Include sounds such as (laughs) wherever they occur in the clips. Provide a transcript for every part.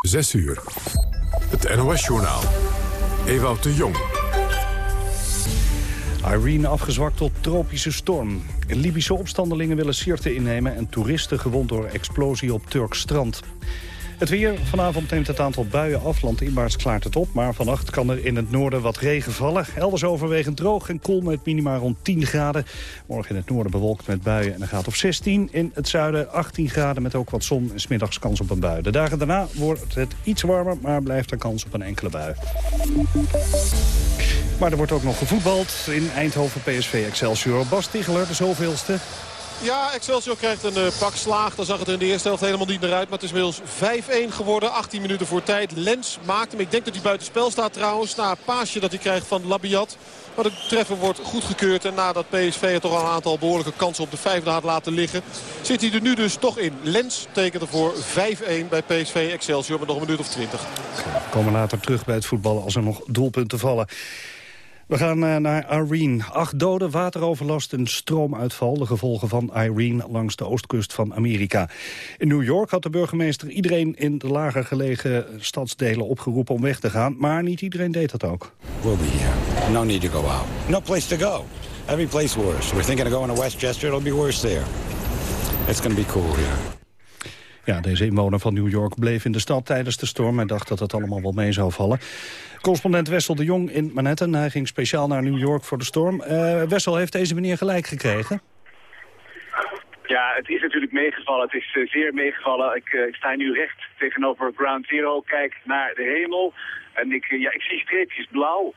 6 uur. Het NOS-journaal. Ewout de Jong. Irene afgezwakt tot tropische storm. Libische opstandelingen willen Sirte innemen... en toeristen gewond door explosie op Turks strand. Het weer. Vanavond neemt het aantal buien af. Landinwaarts klaart het op. Maar vannacht kan er in het noorden wat regen vallen. Elders overwegend droog en koel met minima rond 10 graden. Morgen in het noorden bewolkt met buien en een graad of 16. In het zuiden 18 graden met ook wat zon en smiddags kans op een bui. De dagen daarna wordt het iets warmer, maar blijft er kans op een enkele bui. Maar er wordt ook nog gevoetbald in Eindhoven PSV Excelsior. Bas Ticheler, de zoveelste. Ja, Excelsior krijgt een uh, pak slaag. Dan zag het in de eerste helft helemaal niet naar uit. Maar het is inmiddels 5-1 geworden. 18 minuten voor tijd. Lens maakt hem. Ik denk dat hij buiten spel staat trouwens. Na een paasje dat hij krijgt van Labiat. Maar de treffer wordt goedgekeurd. En nadat PSV er toch al een aantal behoorlijke kansen op de vijfde had laten liggen... zit hij er nu dus toch in. Lens tekent ervoor 5-1 bij PSV Excelsior met nog een minuut of 20. We komen later terug bij het voetballen als er nog doelpunten vallen. We gaan uh, naar Irene. Acht doden, wateroverlast en stroomuitval. De gevolgen van Irene langs de oostkust van Amerika. In New York had de burgemeester iedereen in de lager gelegen stadsdelen opgeroepen om weg te gaan. Maar niet iedereen deed dat ook. We'll be here. No need to go out. No place to go. Every place worse. We're thinking of going to Westchester. It'll be worse there. It's going to be cool here. Ja, deze inwoner van New York bleef in de stad tijdens de storm... en dacht dat het allemaal wel mee zou vallen. Correspondent Wessel de Jong in Manhattan. Hij ging speciaal naar New York voor de storm. Uh, Wessel, heeft deze meneer gelijk gekregen? Ja, het is natuurlijk meegevallen. Het is uh, zeer meegevallen. Ik, uh, ik, sta nu recht tegenover Ground Zero. Kijk naar de hemel. En ik, ja, ik zie streepjes blauw.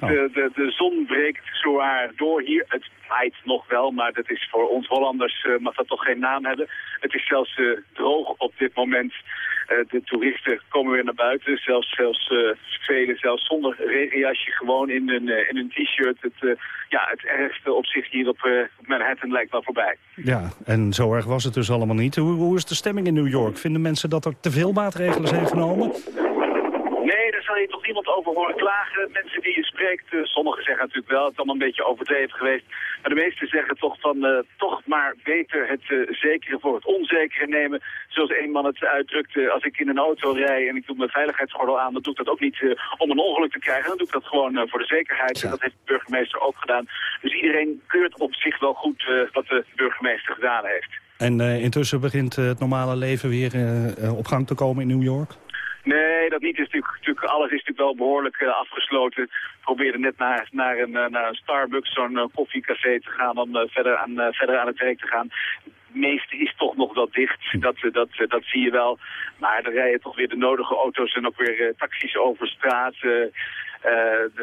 Oh. De, de, de zon breekt zwaar door hier. Het waait nog wel, maar dat is voor ons Hollanders uh, mag dat toch geen naam hebben. Het is zelfs uh, droog op dit moment. Uh, de toeristen komen weer naar buiten. Zelfs, zelfs velen zelfs zonder regenjasje gewoon in een, in een t-shirt. Het, ja, het ergste op zich hier op Manhattan lijkt wel voorbij. Ja, en zo erg was het dus allemaal niet. Hoe, hoe is de stemming in New York? Vinden mensen dat er te veel maatregelen zijn genomen? Je toch niemand over horen klagen. Mensen die je spreekt, uh, sommigen zeggen natuurlijk wel, het is allemaal een beetje overdreven geweest. Maar de meesten zeggen toch van, uh, toch maar beter het uh, zekere voor het onzekere nemen. Zoals een man het uitdrukte, als ik in een auto rij en ik doe mijn veiligheidsgordel aan, dan doe ik dat ook niet om een ongeluk te krijgen. Dan doe ik dat gewoon voor de zekerheid. En dat heeft de burgemeester ook gedaan. Dus iedereen keurt op zich wel goed wat de burgemeester gedaan heeft. En intussen begint het normale leven weer op gang te komen in New York? Nee, dat niet. Is natuurlijk, natuurlijk, alles is natuurlijk wel behoorlijk uh, afgesloten. Ik net naar, naar, een, uh, naar een Starbucks, zo'n uh, koffiecafé te gaan, om verder, aan, verder aan het werk te gaan. Meeste is toch nog wel dicht, dat, dat, dat zie je wel. Maar er rijden toch weer de nodige auto's en ook weer taxis over straat.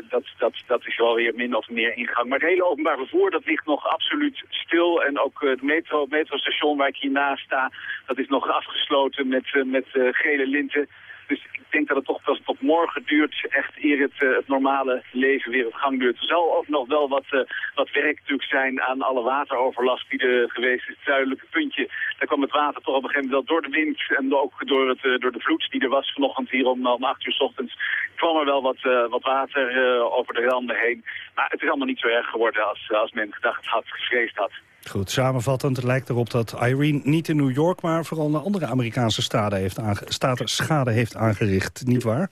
dat, dat, dat is wel weer min of meer ingang. Maar het hele openbaar vervoer, dat ligt nog absoluut stil. En ook het metro, metrostation waar ik hiernaast sta, dat is nog afgesloten met, met gele linten. Dus ik denk dat het toch pas tot morgen duurt, echt eer het, uh, het normale leven weer op gang duurt. Er zal ook nog wel wat, uh, wat werk natuurlijk zijn aan alle wateroverlast die er geweest is. Het zuidelijke puntje, daar kwam het water toch op een gegeven moment wel door de wind en ook door, het, uh, door de vloed die er was vanochtend hier om, om 8 uur s ochtends. kwam er wel wat, wat water over de randen heen. Maar het is allemaal niet zo erg geworden als, als men gedacht had, gevreesd had. Goed, samenvattend het lijkt erop dat Irene niet in New York... maar vooral naar andere Amerikaanse staten, heeft staten schade heeft aangericht, niet waar?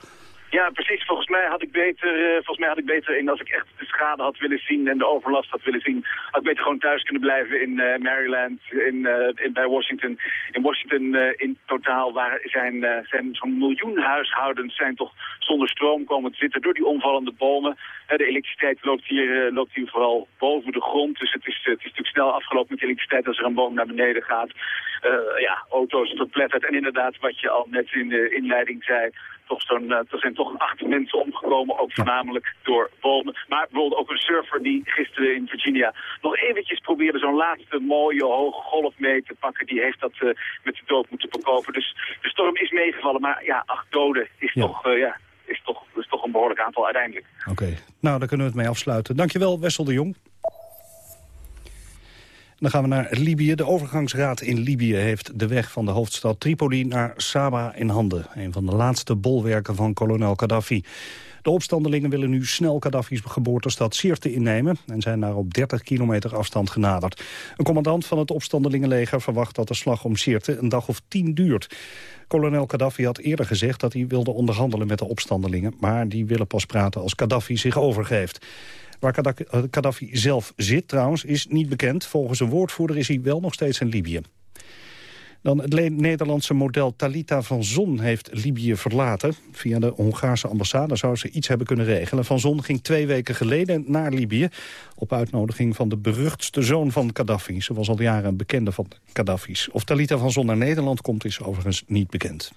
Ja, precies. Volgens mij had ik beter, uh, volgens mij had ik beter in als ik echt de schade had willen zien en de overlast had willen zien, had ik beter gewoon thuis kunnen blijven in uh, Maryland, in, uh, in, bij Washington. In Washington in totaal waar zijn, zijn zo'n miljoen huishoudens zijn toch zonder stroom komen te zitten door die omvallende bomen. de elektriciteit loopt hier, loopt hier vooral boven de grond, dus het is, het is natuurlijk snel afgelopen met elektriciteit als er een boom naar beneden gaat. ja, auto's verpletterd en inderdaad wat je al net in de inleiding zei, toch zo'n, er zijn toch acht mensen omgekomen, ook voornamelijk door bomen. Maar bijvoorbeeld ook een surfer die gisteren in Virginia nog eventjes probeerde zo'n laatste mooie hoge golf mee te pakken. Die heeft dat uh, met de dood moeten verkopen. Dus de storm is meegevallen, maar ja, acht doden is ja. toch... Uh, ja, is toch, is toch een behoorlijk aantal uiteindelijk. Oké, okay. nou daar kunnen we het mee afsluiten. Dankjewel Wessel de Jong. Dan gaan we naar Libië. De overgangsraad in Libië heeft de weg van de hoofdstad Tripoli naar Saba in handen. Een van de laatste bolwerken van kolonel Gaddafi. De opstandelingen willen nu snel Gaddafi's geboortestad Sirte innemen... en zijn daar op 30 kilometer afstand genaderd. Een commandant van het opstandelingenleger verwacht dat de slag om Sirte een dag of tien duurt. Kolonel Gaddafi had eerder gezegd dat hij wilde onderhandelen met de opstandelingen... maar die willen pas praten als Gaddafi zich overgeeft. Waar Gaddafi zelf zit trouwens is niet bekend. Volgens een woordvoerder is hij wel nog steeds in Libië. Dan het Nederlandse model Talita van Zon heeft Libië verlaten. Via de Hongaarse ambassade zou ze iets hebben kunnen regelen. Van Zon ging twee weken geleden naar Libië... op uitnodiging van de beruchtste zoon van Gaddafi. Ze was al jaren een bekende van Gaddafi's. Of Talita van Zon naar Nederland komt is overigens niet bekend.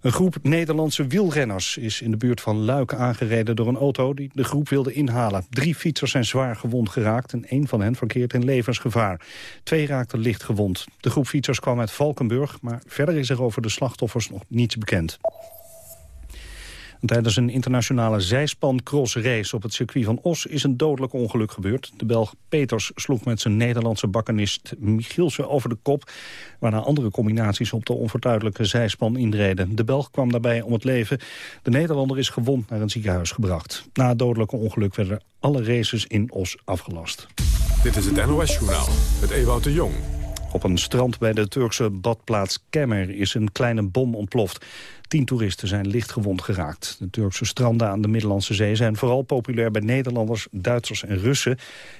Een groep Nederlandse wielrenners is in de buurt van Luik aangereden door een auto die de groep wilde inhalen. Drie fietsers zijn zwaar gewond geraakt en één van hen verkeert in levensgevaar. Twee raakten licht gewond. De groep fietsers kwam uit Valkenburg, maar verder is er over de slachtoffers nog niets bekend. Tijdens een internationale zijspan-crossrace op het circuit van Os is een dodelijk ongeluk gebeurd. De Belg Peters sloeg met zijn Nederlandse bakkenist Michielsen over de kop, waarna andere combinaties op de onvertuidelijke zijspan inreden. De Belg kwam daarbij om het leven. De Nederlander is gewond naar een ziekenhuis gebracht. Na het dodelijke ongeluk werden alle races in Os afgelast. Dit is het NOS-journaal met Ewout de Jong. Op een strand bij de Turkse badplaats Kemmer is een kleine bom ontploft. Tien toeristen zijn lichtgewond geraakt. De Turkse stranden aan de Middellandse Zee zijn vooral populair bij Nederlanders, Duitsers en Russen.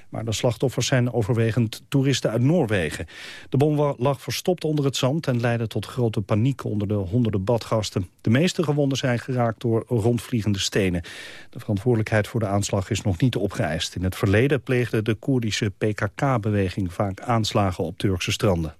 Maar de slachtoffers zijn overwegend toeristen uit Noorwegen. De bom lag verstopt onder het zand en leidde tot grote paniek onder de honderden badgasten. De meeste gewonden zijn geraakt door rondvliegende stenen. De verantwoordelijkheid voor de aanslag is nog niet opgeëist. In het verleden pleegde de Koerdische PKK-beweging vaak aanslagen op Turkse stranden.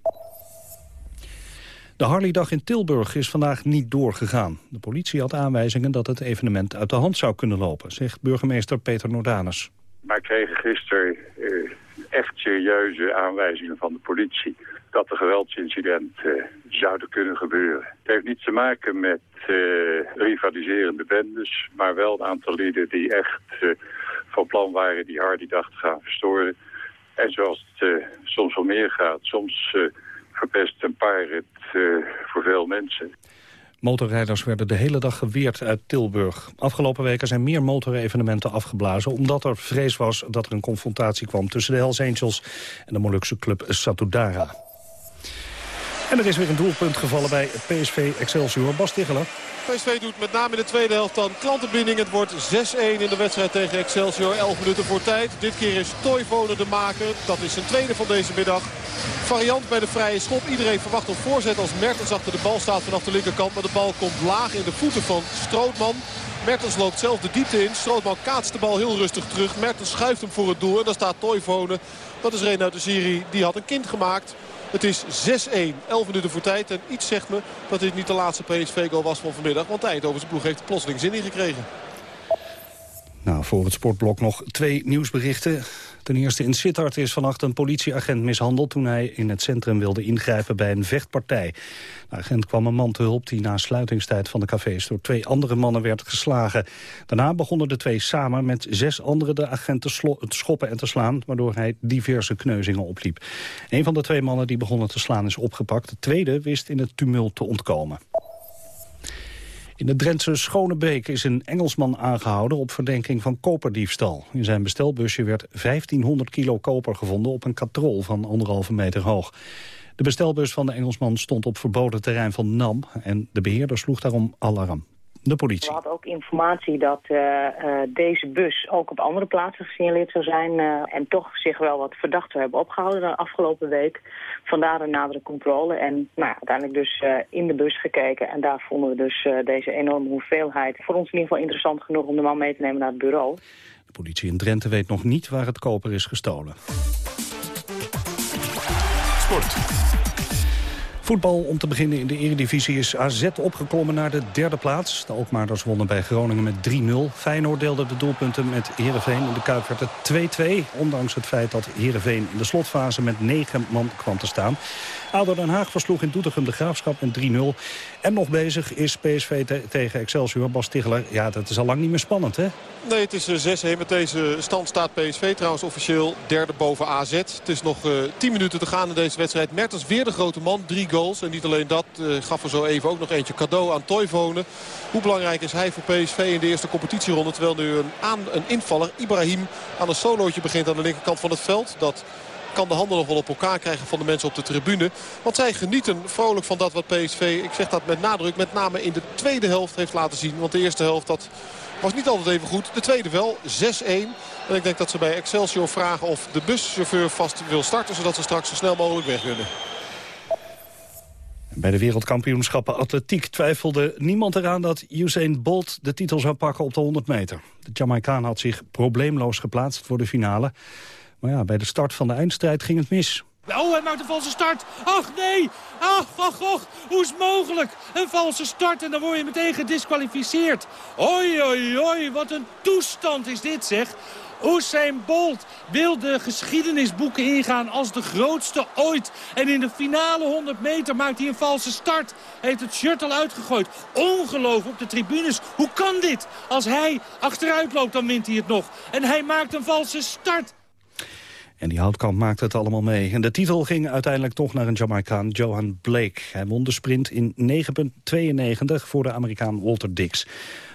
De Harley-dag in Tilburg is vandaag niet doorgegaan. De politie had aanwijzingen dat het evenement uit de hand zou kunnen lopen, zegt burgemeester Peter Nordanus. Maar kregen gisteren uh, echt serieuze aanwijzingen van de politie dat er geweldsincidenten uh, zouden kunnen gebeuren. Het heeft niets te maken met uh, rivaliserende bendes, maar wel een aantal lieden die echt van plan waren die Harley-dag te gaan verstoren. En zoals het soms wel meer gaat, soms verpest een paar het voor veel mensen. Motorrijders werden de hele dag geweerd uit Tilburg. Afgelopen weken zijn meer motorevenementen afgeblazen... omdat er vrees was dat er een confrontatie kwam tussen de Hells Angels... en de Molukse club Satudara. En er is weer een doelpunt gevallen bij PSV Excelsior. Bas Ticheler. PSV doet met name in de tweede helft dan klantenbinding. Het wordt 6-1 in de wedstrijd tegen Excelsior. 11 minuten voor tijd. Dit keer is Toivonen de maker. Dat is zijn tweede van deze middag. Variant bij de vrije schop. Iedereen verwacht een voorzet als Mertens achter de bal staat vanaf de linkerkant. Maar de bal komt laag in de voeten van Strootman. Mertens loopt zelf de diepte in. Strootman kaatst de bal heel rustig terug. Mertens schuift hem voor het doel. En daar staat Toivonen. Dat is uit de serie. Die had een kind gemaakt. Het is 6-1. 11 minuten voor tijd. En iets zegt me dat dit niet de laatste PSV-goal was van vanmiddag. Want Eindhoven's ploeg heeft plotseling zin ingekregen. Nou, voor het sportblok nog twee nieuwsberichten. Ten eerste in Sittard is vannacht een politieagent mishandeld... toen hij in het centrum wilde ingrijpen bij een vechtpartij. De agent kwam een man te hulp die na sluitingstijd van de cafés... door twee andere mannen werd geslagen. Daarna begonnen de twee samen met zes andere de agent te, schoppen en te slaan... waardoor hij diverse kneuzingen opliep. Een van de twee mannen die begonnen te slaan is opgepakt. De tweede wist in het tumult te ontkomen. In de Drentse Schonebeek is een Engelsman aangehouden op verdenking van koperdiefstal. In zijn bestelbusje werd 1500 kilo koper gevonden op een katrol van anderhalve meter hoog. De bestelbus van de Engelsman stond op verboden terrein van NAM en de beheerder sloeg daarom alarm de politie. We hadden ook informatie dat uh, uh, deze bus ook op andere plaatsen gesignaleerd zou zijn... Uh, en toch zich wel wat verdachten hebben opgehouden de afgelopen week. Vandaar een nadere controle en nou, uiteindelijk dus in de bus gekeken. En daar vonden we dus deze enorme hoeveelheid. Voor ons in ieder geval interessant genoeg om de man mee te nemen naar het bureau. De politie in Drenthe weet nog niet waar het koper is gestolen. Sport. Voetbal om te beginnen in de eredivisie is AZ opgeklommen naar de derde plaats. De Alkmaarders wonnen bij Groningen met 3-0. Feyenoord deelde de doelpunten met Heerenveen. In de Kuip werd het 2-2, ondanks het feit dat Heerenveen in de slotfase met 9 man kwam te staan. ADO Den Haag versloeg in Doetinchem de Graafschap met 3-0. En nog bezig is PSV tegen Excelsior. Bas Ticheler, ja, dat is al lang niet meer spannend, hè? Nee, het is 6-1. Eh, met deze stand staat PSV trouwens officieel derde boven AZ. Het is nog uh, eh, 10 minuten te gaan in deze wedstrijd. Mertens weer de grote man, drie goals. En niet alleen dat, uh, gaf er zo even ook nog eentje cadeau aan Toivonen. Hoe belangrijk is hij voor PSV in de eerste competitieronde? Terwijl nu een, aan, een invaller, Ibrahim, aan een solootje begint aan de linkerkant van het veld. Dat kan de handen nog wel op elkaar krijgen van de mensen op de tribune. Want zij genieten vrolijk van dat wat PSV, ik zeg dat met nadruk, met name in de tweede helft heeft laten zien. Want de eerste helft dat was niet altijd even goed. De tweede wel, 6-1. En ik denk dat ze bij Excelsior vragen of de buschauffeur vast wil starten... zodat ze straks zo snel mogelijk weg kunnen. Bij de wereldkampioenschappen atletiek twijfelde niemand eraan dat Usain Bolt de titel zou pakken op de 100 meter. De Jamaicaan had zich probleemloos geplaatst voor de finale. Maar ja, bij de start van de eindstrijd ging het mis. Oh, hij maakt een valse start. Ach, nee. Ach, ach, ach. Hoe is mogelijk? Een valse start en dan word je meteen gedisqualificeerd. Oi, oi, oi. Wat een toestand is dit, zeg. Usain Bolt wil de geschiedenisboeken ingaan als de grootste ooit. En in de finale 100 meter maakt hij een valse start. Heeft het shirt al uitgegooid. Ongeloof op de tribunes. Hoe kan dit? Als hij achteruit loopt, dan wint hij het nog. En hij maakt een valse start. En die houtkamp maakte het allemaal mee. En de titel ging uiteindelijk toch naar een Jamaicaan, Johan Blake. Hij won de sprint in 9,92 voor de Amerikaan Walter Dix.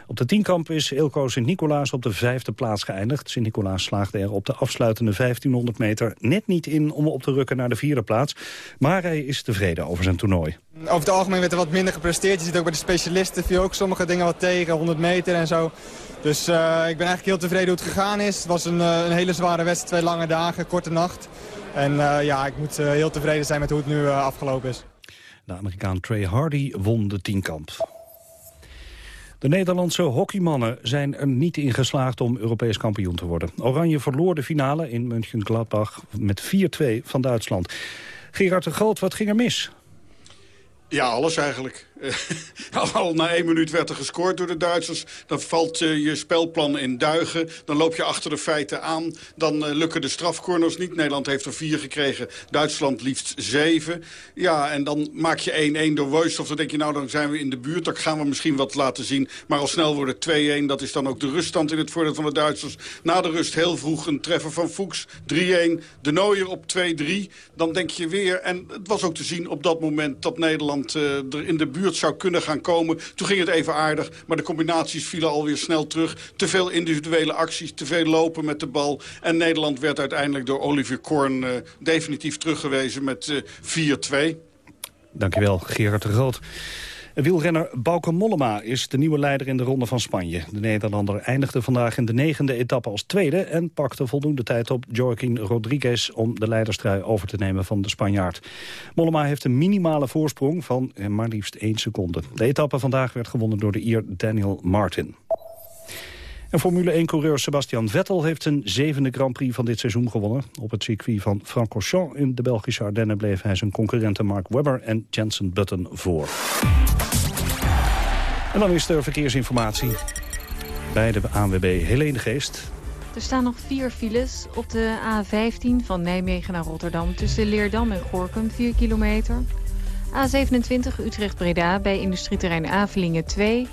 Op de tienkamp is Ilko Sint-Nicolaas op de vijfde plaats geëindigd. Sint-Nicolaas slaagde er op de afsluitende 1500 meter net niet in om op te rukken naar de vierde plaats. Maar hij is tevreden over zijn toernooi. Over het algemeen werd er wat minder gepresteerd. Je ziet ook bij de specialisten viel ook sommige dingen wat tegen, 100 meter en zo. Dus uh, ik ben eigenlijk heel tevreden hoe het gegaan is. Het was een, uh, een hele zware wedstrijd, twee lange dagen, korte nacht. En uh, ja, ik moet heel tevreden zijn met hoe het nu afgelopen is. De Amerikaan Trey Hardy won de tienkamp. De Nederlandse hockeymannen zijn er niet in geslaagd om Europees kampioen te worden. Oranje verloor de finale in München-Gladbach met 4-2 van Duitsland. Gerard de Groot, wat ging er mis? Ja, alles eigenlijk. (laughs) Al na één minuut werd er gescoord door de Duitsers. Dan valt uh, je spelplan in duigen. Dan loop je achter de feiten aan. Dan uh, lukken de strafcorners niet. Nederland heeft er vier gekregen. Duitsland liefst zeven. Ja, en dan maak je 1-1 door Woisthof. Dan denk je, nou, dan zijn we in de buurt. Dan gaan we misschien wat laten zien. Maar al snel wordt het 2-1. Dat is dan ook de ruststand in het voordeel van de Duitsers. Na de rust heel vroeg een treffer van Fuchs. 3-1. De Nooier op 2-3. Dan denk je weer... En het was ook te zien op dat moment dat Nederland er in de buurt zou kunnen gaan komen. Toen ging het even aardig, maar de combinaties vielen alweer snel terug. Te veel individuele acties, te veel lopen met de bal. En Nederland werd uiteindelijk door Olivier Korn uh, definitief teruggewezen met uh, eh, 4-2. Dankjewel, Gerard de Groot. Wielrenner Bauke Mollema is de nieuwe leider in de Ronde van Spanje. De Nederlander eindigde vandaag in de negende etappe als tweede... en pakte voldoende tijd op Joaquin Rodriguez om de leiderstrui over te nemen van de Spanjaard. Mollema heeft een minimale voorsprong van eh, maar liefst 1 seconde. De etappe vandaag werd gewonnen door de Ier Daniel Martin. En Formule 1-coureur Sebastian Vettel heeft zijn zevende Grand Prix van dit seizoen gewonnen. Op het circuit van Francorchamps in de Belgische Ardennen bleef hij zijn concurrenten Mark Webber en Jensen Button voor. En dan is er verkeersinformatie bij de ANWB Helene Geest. Er staan nog vier files op de A15 van Nijmegen naar Rotterdam... tussen Leerdam en Gorkum, 4 kilometer. A27 Utrecht-Breda bij industrieterrein Avelingen 2.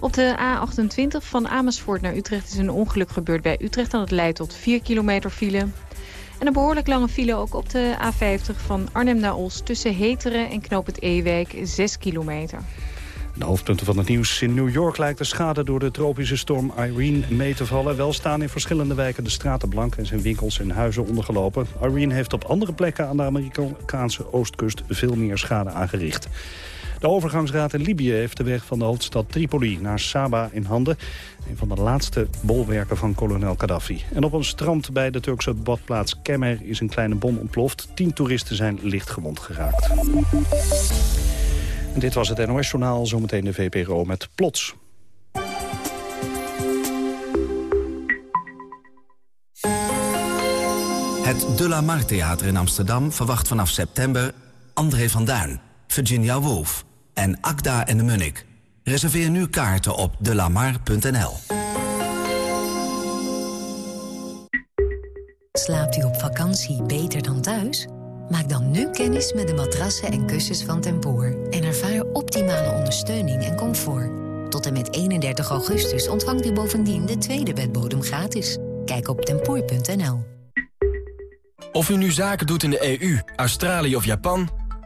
Op de A28 van Amersfoort naar Utrecht is een ongeluk gebeurd bij Utrecht... en dat leidt tot 4 kilometer file. En een behoorlijk lange file ook op de A50 van Arnhem naar Os... tussen Heteren en Knoop het Ewijk, 6 kilometer. De hoofdpunten van het nieuws. In New York lijkt de schade door de tropische storm Irene mee te vallen. Wel staan in verschillende wijken de straten blank en zijn winkels en huizen ondergelopen. Irene heeft op andere plekken aan de Amerikaanse oostkust veel meer schade aangericht. De overgangsraad in Libië heeft de weg van de hoofdstad Tripoli naar Saba in handen. Een van de laatste bolwerken van kolonel Gaddafi. En op een strand bij de Turkse badplaats Kemer is een kleine bom ontploft. Tien toeristen zijn licht gewond geraakt. En dit was het NOS-journaal, zometeen de VPRO met Plots. Het De La Mar Theater in Amsterdam verwacht vanaf september André van Duin. Virginia Woolf en Akda en de Munnik. Reserveer nu kaarten op delamar.nl. Slaapt u op vakantie beter dan thuis? Maak dan nu kennis met de matrassen en kussens van Tempoor... en ervaar optimale ondersteuning en comfort. Tot en met 31 augustus ontvangt u bovendien de tweede bedbodem gratis. Kijk op tempoor.nl. Of u nu zaken doet in de EU, Australië of Japan...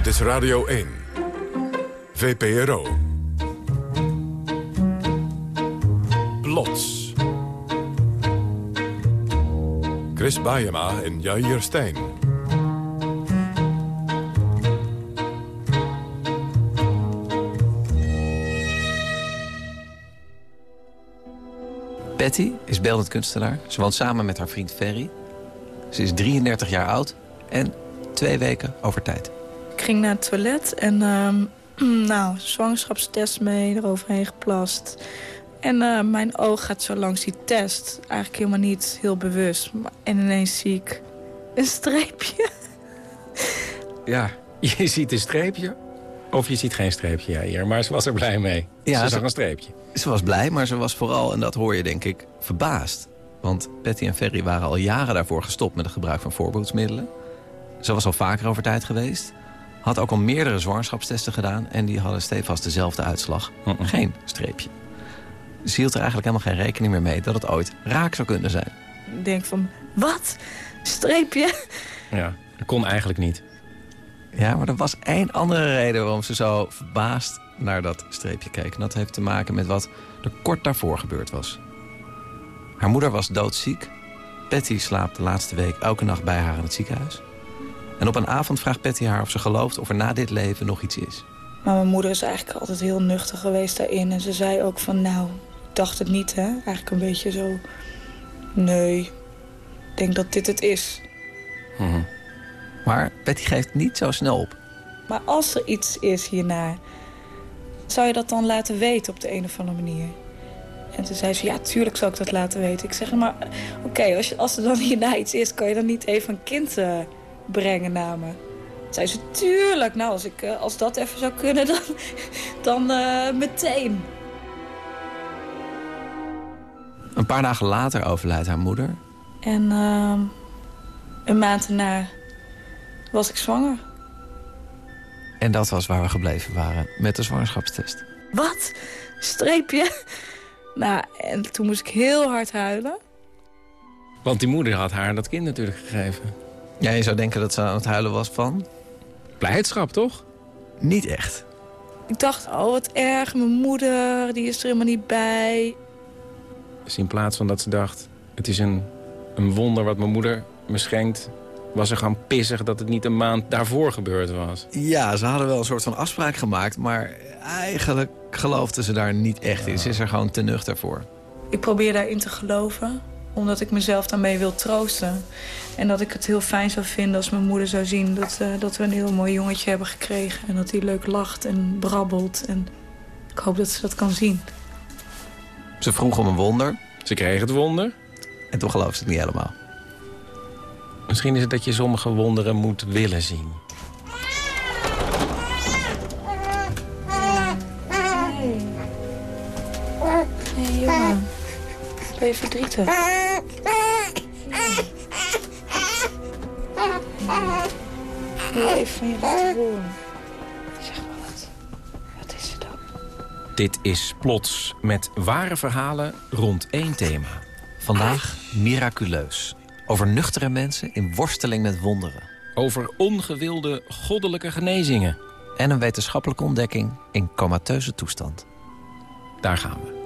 Dit is Radio 1. VPRO. Plots. Chris Baiema en Jair Stijn. Patty is beeldend kunstenaar. Ze woont samen met haar vriend Ferry. Ze is 33 jaar oud en twee weken over tijd. Ik ging naar het toilet en ehm, (clears throat) nou, zwangerschapstest mee, eroverheen geplast. En eh, mijn oog gaat zo langs die test. Eigenlijk helemaal niet heel bewust. Maar, en ineens zie ik een streepje. (laughs) Ja, je ziet een streepje. Of je ziet geen streepje, ja, hier. Maar ze was er blij mee. Ja, ze ze- zag een streepje. Ze was blij, maar ze was vooral, en dat hoor je denk ik, verbaasd. Want Patty en Ferry waren al jaren daarvoor gestopt met het gebruik van voorbehoedsmiddelen. Ze was al vaker over tijd geweest. Had ook al meerdere zwangerschapstesten gedaan. En die hadden stevast dezelfde uitslag. Geen streepje. Ze hield er eigenlijk helemaal geen rekening meer mee dat het ooit raak zou kunnen zijn. Ik denk van, wat? Streepje? Ja, dat kon eigenlijk niet. Ja, maar er was één andere reden waarom ze zo verbaasd naar dat streepje keek. En dat heeft te maken met wat er kort daarvoor gebeurd was. Haar moeder was doodziek. Patty slaapt de laatste week elke nacht bij haar in het ziekenhuis. En op een avond vraagt Patty haar of ze gelooft of er na dit leven nog iets is. Maar mijn moeder is eigenlijk altijd heel nuchter geweest daarin. En ze zei ook van, nou, ik dacht het niet, hè. Eigenlijk een beetje zo, nee, ik denk dat dit het is. Maar Patty geeft niet zo snel op. Maar als er iets is hierna, zou je dat dan laten weten op de een of andere manier? En toen zei ze, ja, tuurlijk zou ik dat laten weten. Ik zeg, maar oké, als, als er dan hierna iets is... kan je dan niet even een kind eh, brengen naar me? Zei ze, tuurlijk. Nou, als, ik, eh, als dat even zou kunnen, (laughs) dan, dan eh, meteen. Een paar dagen later overlijdt haar moeder. En ehm, een maand daarna was ik zwanger. En dat was waar we gebleven waren met de zwangerschapstest. Wat? Streepje? Nou, en toen moest ik heel hard huilen. Want die moeder had haar dat kind natuurlijk gegeven. Ja, je zou denken dat ze aan het huilen was van... Blijdschap, toch? Niet echt. Ik dacht, oh wat erg, mijn moeder, die is er helemaal niet bij. Dus in plaats van dat ze dacht... het is een, een wonder wat mijn moeder me schenkt... was ze gewoon pissig dat het niet een maand daarvoor gebeurd was. Ja, ze hadden wel een soort van afspraak gemaakt... maar eigenlijk geloofde ze daar niet echt in. Ze is er gewoon te nuchter voor. Ik probeer daarin te geloven, omdat ik mezelf daarmee wil troosten. En dat ik het heel fijn zou vinden als mijn moeder zou zien... dat, eh, dat we een heel mooi jongetje hebben gekregen. En dat hij leuk lacht en brabbelt. En ik hoop dat ze dat kan zien. Ze vroeg om een wonder. Ze kreeg het wonder. En toen geloofde ze het niet helemaal. Misschien is het dat je sommige wonderen moet willen zien. Hé hey, jongen, ben je verdrietig? Horen? Zeg maar wat. Wat is er dan? Dit is Plots met ware verhalen rond één thema. Vandaag miraculeus. Over nuchtere mensen in worsteling met wonderen. Over ongewilde goddelijke genezingen. En een wetenschappelijke ontdekking in comateuze toestand. Daar gaan we.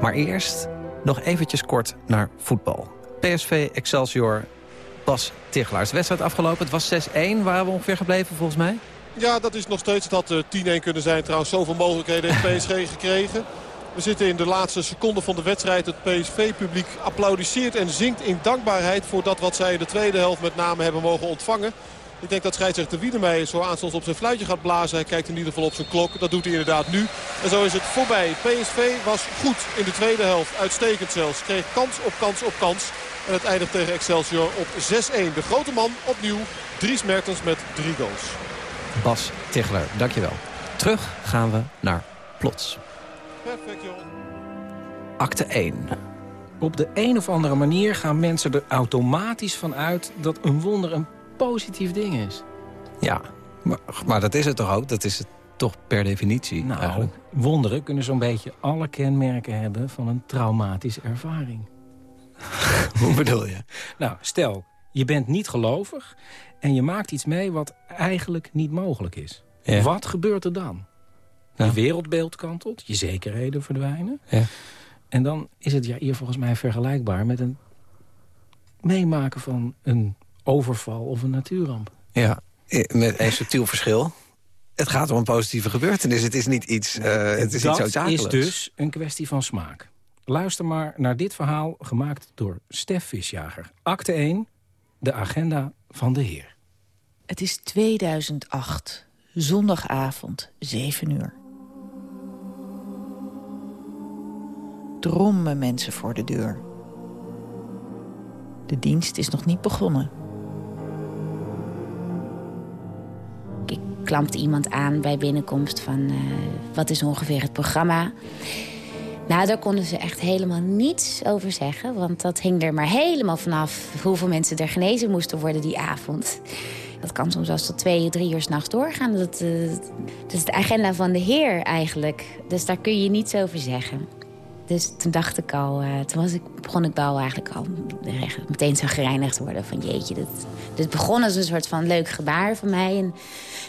Maar eerst nog eventjes kort naar voetbal. PSV Excelsior Bas Tichelaars. De wedstrijd afgelopen, het was 6-1. Waar we ongeveer gebleven volgens mij? Ja, dat is nog steeds. Het had 10-1 kunnen zijn. Trouwens, zoveel mogelijkheden heeft PSG (laughs) gekregen. We zitten in de laatste seconde van de wedstrijd. Het PSV-publiek applaudisseert en zingt in dankbaarheid... voor dat wat zij in de tweede helft met name hebben mogen ontvangen. Ik denk dat scheidsrechter Wiedemeijer zo aanstonds op zijn fluitje gaat blazen. Hij kijkt in ieder geval op zijn klok. Dat doet hij inderdaad nu. En zo is het voorbij. PSV was goed in de tweede helft. Uitstekend zelfs. Kreeg kans op kans op kans. En het eindigt tegen Excelsior op 6-1. De grote man opnieuw. Dries Mertens met drie goals. Bas Tichler, dankjewel. Terug gaan we naar Plots. Perfect, joh. Acte 1. Op de een of andere manier gaan mensen er automatisch van uit... dat een wonder een positief ding is. Ja, maar, maar dat is het toch ook? Dat is het toch per definitie Nou, eigenlijk? wonderen kunnen zo'n beetje alle kenmerken hebben... van een traumatische ervaring. (laughs) Hoe bedoel je? Nou, stel, je bent niet gelovig... en je maakt iets mee wat eigenlijk niet mogelijk is. Ja. Wat gebeurt er dan? Je wereldbeeld kantelt, je zekerheden verdwijnen. Ja. En dan is het ja, hier volgens mij vergelijkbaar met een meemaken van een overval of een natuurramp. Ja, met een subtiel verschil. Het gaat om een positieve gebeurtenis. Het is niet iets, eh het is Dat iets is dus een kwestie van smaak. Luister maar naar dit verhaal gemaakt door Stef Visjager. Acte 1, de agenda van de Heer. Het is 2008, zondagavond, 7 uur. Drommen mensen voor de deur. De dienst is nog niet begonnen. Ik klampte iemand aan bij binnenkomst van... eh, wat is ongeveer het programma? Nou, daar konden ze echt helemaal niets over zeggen. Want dat hing er maar helemaal vanaf hoeveel mensen er genezen moesten worden die avond. Dat kan soms zelfs tot twee, drie uur s'nachts doorgaan. Dat, eh, dat is de agenda van de Heer eigenlijk. Dus daar kun je niets over zeggen. Dus toen dacht ik al, eh, toen was ik, begon ik wel eigenlijk al meteen zo gereinigd worden. Van jeetje, dit, begon als een soort van leuk gebaar van mij. En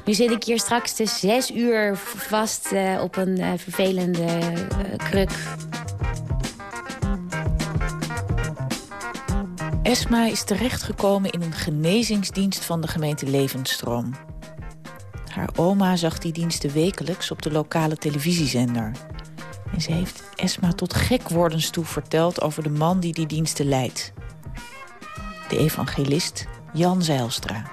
nu zit ik hier straks de zes uur vast eh, op een eh, vervelende kruk. Esma is terechtgekomen in een genezingsdienst van de gemeente Levensstroom. Haar oma zag die diensten wekelijks op de lokale televisiezender. En ze heeft Esma tot gekwordens toe verteld over de man die die diensten leidt. De evangelist Jan Zijlstra.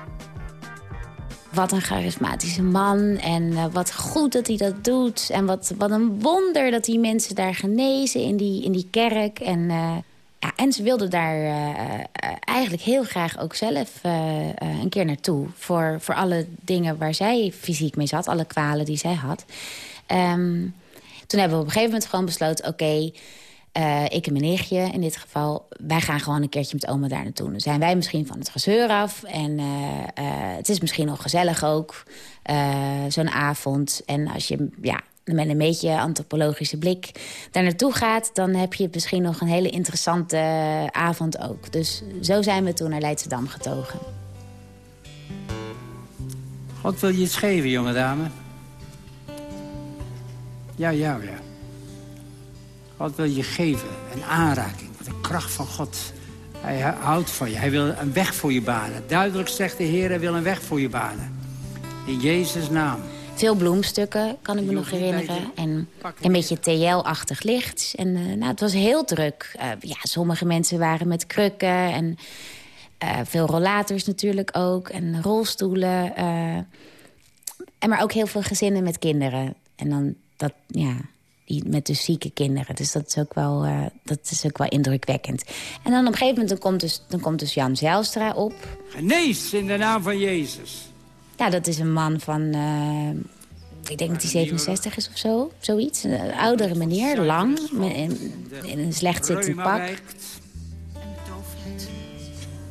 Wat een charismatische man en eh, wat goed dat hij dat doet. En wat, wat een wonder dat die mensen daar genezen in die, in die kerk. En, eh, ja, en ze wilde daar eh, eigenlijk heel graag ook zelf een keer naartoe. Voor, voor alle dingen waar zij fysiek mee zat, alle kwalen die zij had. Ehm, toen hebben we op een gegeven moment gewoon besloten... oké, eh, ik en mijn nichtje in dit geval... wij gaan gewoon een keertje met oma daar naartoe. Dan zijn wij misschien van het gezeur af. En eh, eh, het is misschien nog gezellig ook, zo'n avond. En als je ja, met een beetje antropologische blik daar naartoe gaat... dan heb je misschien nog een hele interessante avond ook. Dus zo zijn we toen naar Leidschendam getogen. God wil je iets geven, jonge dame. Ja, ja, ja. God wil je geven, een aanraking, de kracht van God. Hij houdt van je, hij wil een weg voor je banen. Duidelijk zegt de Heer, hij wil een weg voor je banen. In Jezus' naam. Veel bloemstukken, kan ik me nog herinneren. En een beetje TL-achtig licht. En eh, nou, het was heel druk. Eh, ja, sommige mensen waren met krukken en eh, veel rollators natuurlijk ook. En rolstoelen. en maar ook heel veel gezinnen met kinderen. En dan dat, ja, die, met dus zieke kinderen. Dus dat is ook wel, eh, dat is ook wel indrukwekkend. En dan op een gegeven moment dan komt, dus, dan komt dus Jan Zijlstra op. Genees in de naam van Jezus. Ja, dat is een man van, eh, ik denk dat hij 67 is of zo. Zoiets. Een oudere meneer, lang, in, in een slecht zittend pak.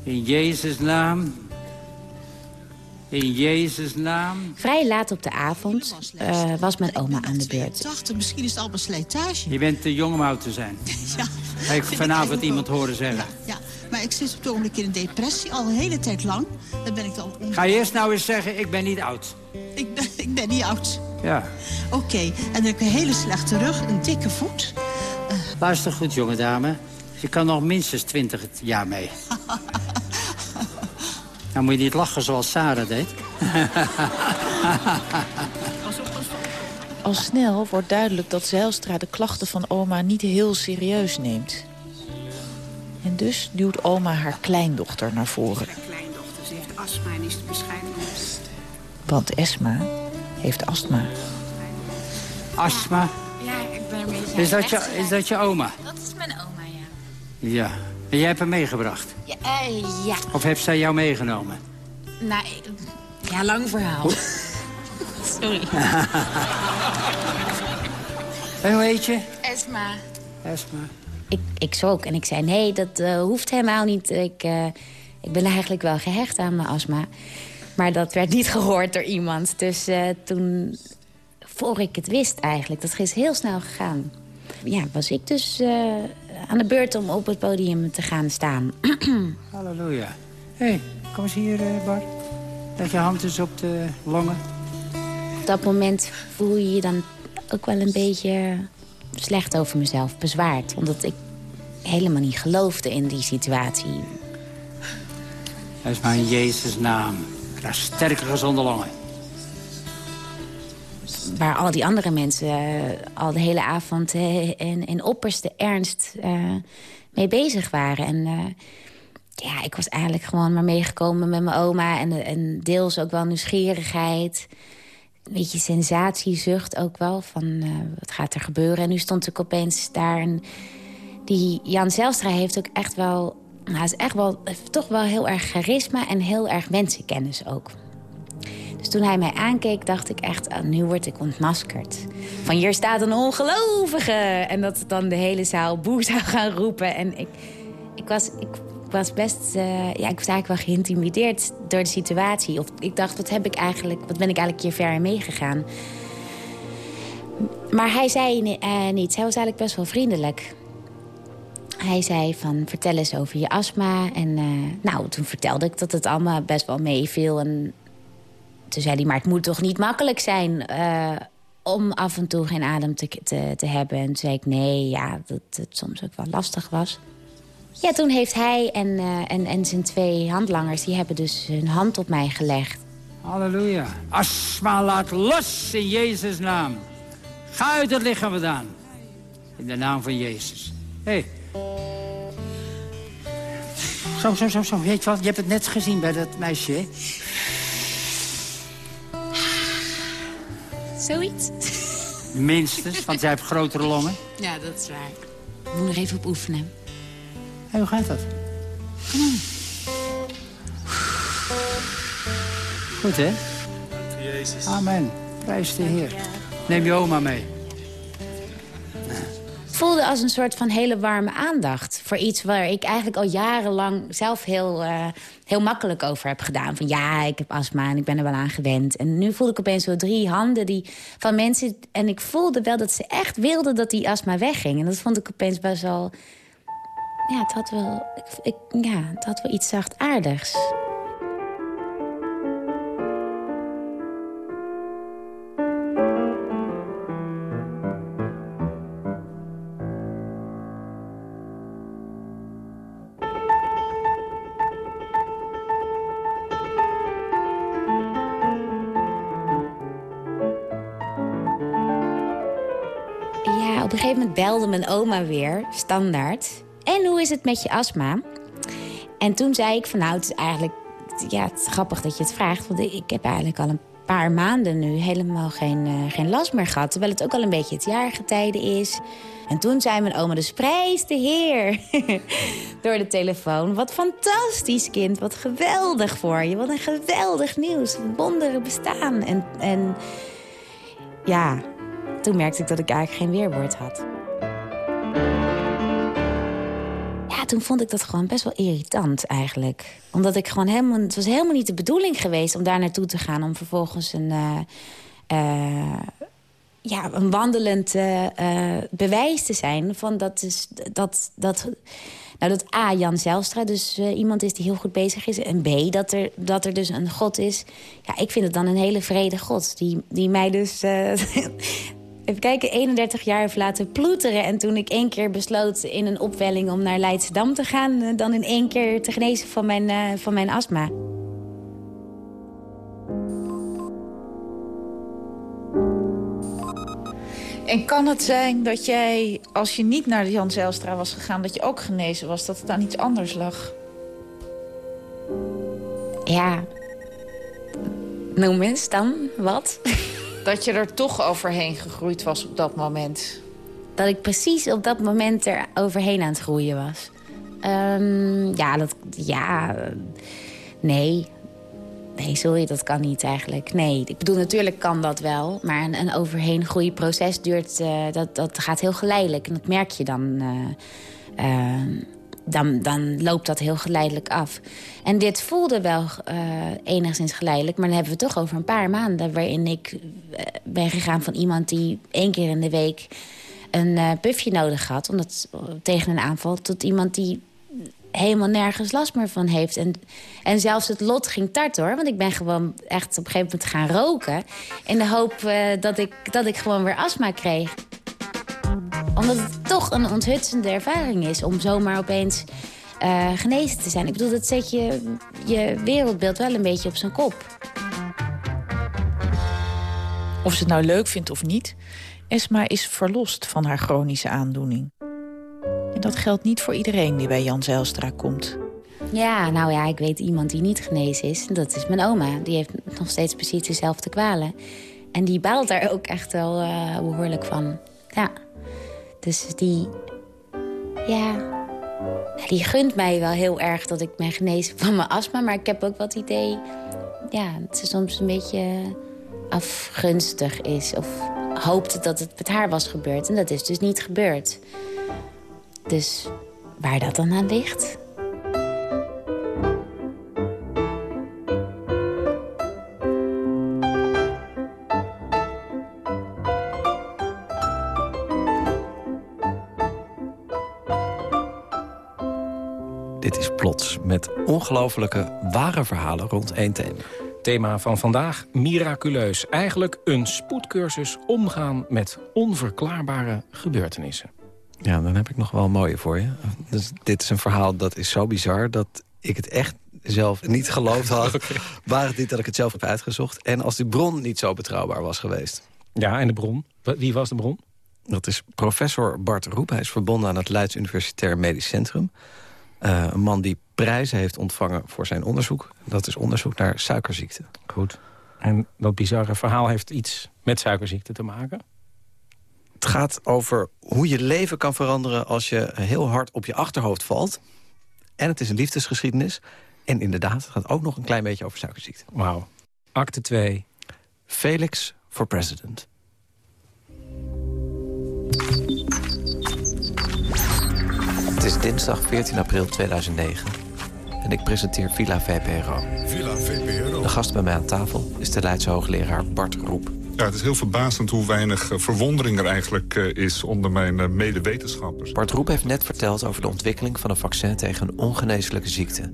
In Jezus' naam. In Jezus' naam. Vrij laat op de avond eh, was mijn oma aan de beurt. dacht, misschien is het allemaal slijtage. Je bent te jong om oud te zijn. (laughs) Ja. Heb ik vanavond iemand horen zeggen. Ja, maar ik zit op het ogenblik in een depressie, al een hele tijd lang. Dan ben ik dan... Ga je eerst nou eens zeggen, ik ben niet oud. Ik ben, ik ben niet oud. Ja. Oké, en dan heb ik een hele slechte rug, een dikke voet. Luister goed, jonge dame. Je kan nog minstens 20 jaar mee. (laughs) Nou moet je niet lachen zoals Sarah deed. Al snel wordt duidelijk dat Zijlstra de klachten van oma niet heel serieus neemt. En dus duwt oma haar kleindochter naar voren. kleindochter, ze heeft astma en is te bescheiden. Want Esma heeft astma. Astma. Ja, ik ben ermee Is dat, je, is dat je oma? Dat is mijn oma, ja. Ja. En jij hebt hem meegebracht? Ja, eh, ja. Of heeft zij jou meegenomen? Nou, ja, lang verhaal. (laughs) Sorry. (laughs) En hoe heet je? Esma. Esma. Ik, ik schrok en ik zei, nee, dat eh, hoeft helemaal niet. Ik, eh, ik ben eigenlijk wel gehecht aan mijn astma. Maar dat werd niet (laughs) gehoord door iemand. Dus toen, voor ik het wist eigenlijk, dat is heel snel gegaan. Ja, was ik dus eh, aan de beurt om op het podium te gaan staan. (clears throat) Halleluja. Hé, hey, kom eens hier, eh, Bart. Leg je hand eens op de longen. Op dat moment voel je je dan ook wel een beetje slecht over mezelf, bezwaard. Omdat ik helemaal niet geloofde in die situatie. Dat is maar in Jezus' naam. Krijg sterke gezonde longen. Waar al die andere mensen eh, al de hele avond eh, in, opperste ernst eh, mee bezig waren. En ja, ik was eigenlijk gewoon maar meegekomen met mijn oma. En, en deels ook wel nieuwsgierigheid. Een beetje sensatiezucht ook wel. Van wat gaat er gebeuren? En nu stond ik opeens daar. En die Jan Zelstra heeft ook echt wel... Nou, is echt wel, toch wel heel erg charisma en heel erg mensenkennis ook. Dus toen hij mij aankeek, dacht ik echt, oh, nu word ik ontmaskerd. Van hier staat een ongelovige. En dat dan de hele zaal boe (laughs) zou gaan roepen. En ik, ik, was, ik, was best, eh, ja, ik was eigenlijk wel geïntimideerd door de situatie. Of ik dacht, wat heb ik eigenlijk, wat ben ik eigenlijk hier ver in meegegaan? Maar hij zei eh, niets. Hij was eigenlijk best wel vriendelijk. Hij zei van, vertel eens over je astma. En eh, nou, toen vertelde ik dat het allemaal best wel meeviel. En toen zei hij, maar het moet toch niet makkelijk zijn... eh, om af en toe geen adem te, te, te hebben. En toen zei ik, nee, ja, dat het soms ook wel lastig was. Ja, toen heeft hij en, eh, en, en zijn twee handlangers... die hebben dus hun hand op mij gelegd. Halleluja. Astma laat los in Jezus' naam. Ga uit het lichaam vandaan. In de naam van Jezus. Hé. Hey. Zo, zo, zo, zo. Weet je wat? Je hebt het net gezien bij dat meisje, hè? Zoiets? Minstens, want zij heeft grotere longen. Ja, dat is waar. Ik moet nog even op oefenen. Hé, hoe gaat dat? Goed, hè? Jezus. Amen. Prijs de Heer. Neem je oma mee. Voelde als een soort van hele warme aandacht. Voor iets waar ik eigenlijk al jarenlang zelf heel, eh, heel makkelijk over heb gedaan. Van ja, ik heb astma en ik ben er wel aan gewend. En nu voelde ik opeens zo drie handen die, van mensen. En ik voelde wel dat ze echt wilden dat die astma wegging. En dat vond ik opeens best wel... Ja, het had wel, ik, ja, het had wel iets zachtaardigs. Belde mijn oma weer, standaard. En hoe is het met je astma? En toen zei ik van nou, het is eigenlijk... Ja, het is grappig dat je het vraagt. Want ik heb eigenlijk al een paar maanden nu helemaal geen, eh, geen last meer gehad. Terwijl het ook al een beetje het jaargetijde is. En toen zei mijn oma, dus prijs de heer. (laughs) Door de telefoon. Wat fantastisch, kind. Wat geweldig voor je. Wat een geweldig nieuws. Wonderen bestaan. En, en ja, toen merkte ik dat ik eigenlijk geen weerwoord had. Toen vond ik dat gewoon best wel irritant eigenlijk. Omdat ik gewoon helemaal... Het was helemaal niet de bedoeling geweest om daar naartoe te gaan... om vervolgens een... eh, eh, ja, een wandelend eh, bewijs te zijn van dat is dat dat nou dat A Jan Zelstra dus iemand is die heel goed bezig is en B dat er dat er dus een God is. Ja, ik vind het dan een hele vrede God die die mij dus eh, (laughs) even kijken, 31 jaar heeft laten ploeteren. En toen ik één keer besloot in een opwelling om naar Leidschendam te gaan... Eh, dan in één keer te genezen van mijn, eh, van mijn astma. En kan het zijn dat jij, als je niet naar Jan Zijlstra was gegaan... dat je ook genezen was, dat het aan iets anders lag? Ja. Noem eens dan, wat? Dat je er toch overheen gegroeid was op dat moment. Dat ik precies op dat moment er overheen aan het groeien was. Ehm, ja, dat... Ja... Nee. Nee, sorry, dat kan niet eigenlijk. Nee, ik bedoel, natuurlijk kan dat wel. Maar een, een overheen groeiproces duurt... eh, dat, dat gaat heel geleidelijk. En dat merk je dan... eh, eh, dan, dan loopt dat heel geleidelijk af. En dit voelde wel eh, enigszins geleidelijk. Maar dan hebben we toch over een paar maanden... waarin ik eh, ben gegaan van iemand die één keer in de week... een eh puffje nodig had omdat, tegen een aanval... tot iemand die helemaal nergens last meer van heeft. En, en zelfs het lot ging tart hoor. Want ik ben gewoon echt op een gegeven moment gaan roken. In de hoop dat, ik, dat ik gewoon weer astma kreeg. Omdat het toch een onthutsende ervaring is om zomaar opeens eh, genezen te zijn. Ik bedoel, dat zet je, je wereldbeeld wel een beetje op zijn kop. Of ze het nou leuk vindt of niet... Esma is verlost van haar chronische aandoening. En dat geldt niet voor iedereen die bij Jan Zijlstra komt. Ja, nou ja, ik weet iemand die niet genezen is. Dat is mijn oma. Die heeft nog steeds precies dezelfde kwalen. En die baalt daar ook echt wel eh, behoorlijk van. Ja. Dus die... Ja... Die gunt mij wel heel erg dat ik ben genezen van mijn astma. Maar ik heb ook wat idee... Ja, dat ze soms een beetje afgunstig is. Of hoopte dat het met haar was gebeurd. En dat is dus niet gebeurd. Dus waar dat dan aan ligt? Plots, met ongelofelijke ware verhalen rond één thema. Thema van vandaag, miraculeus. Eigenlijk een spoedcursus omgaan met onverklaarbare gebeurtenissen. Ja, dan heb ik nog wel een mooie voor je. Dus dit is een verhaal dat is zo bizar dat ik het echt zelf niet geloofd had. (laughs) Waar het niet dat ik het zelf heb uitgezocht. En als die bron niet zo betrouwbaar was geweest. Ja, en de bron? Wie was de bron? Dat is professor Bart Roep. Hij is verbonden aan het Leids Universitair Medisch Centrum. Uh, een man die prijzen heeft ontvangen voor zijn onderzoek. Dat is onderzoek naar suikerziekte. Goed. En dat bizarre verhaal heeft iets met suikerziekte te maken? Het gaat over hoe je leven kan veranderen als je heel hard op je achterhoofd valt. En het is een liefdesgeschiedenis. En inderdaad, het gaat ook nog een klein beetje over suikerziekte. Wauw. Acte 2. Felix for president. Is dinsdag 14 april 2009. En ik presenteer Villa VPRO. Villa VPRO. De gast bij mij aan tafel is de Leidse hoogleraar Bart Roep. Ja, het is heel verbazend hoe weinig uh, verwondering er eigenlijk uh, is onder mijn uh, medewetenschappers. Bart Roep heeft net verteld over de ontwikkeling van een vaccin tegen een ongeneeslijke ziekte.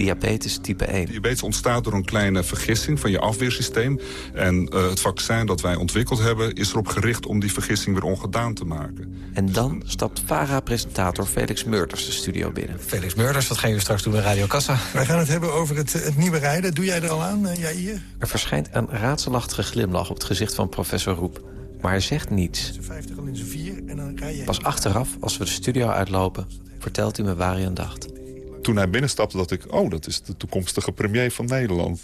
Diabetes type 1. Diabetes ontstaat door een kleine vergissing van je afweersysteem. En het vaccin dat wij ontwikkeld hebben is erop gericht om die vergissing weer ongedaan te maken. En dan stapt VARA-presentator Felix Meurders de studio binnen. Felix Meurders, wat gaan jullie straks doen bij Radio Kassa? Wij gaan het hebben over het, het nieuwe rijden. Doe jij er al aan, Jair? Er verschijnt een raadselachtige glimlach op het gezicht van professor Roep. Maar hij zegt niets. Pas achteraf, als we de studio uitlopen, vertelt hij me waar hij aan dacht. Toen hij binnenstapte dacht ik, oh, dat is de toekomstige premier van Nederland.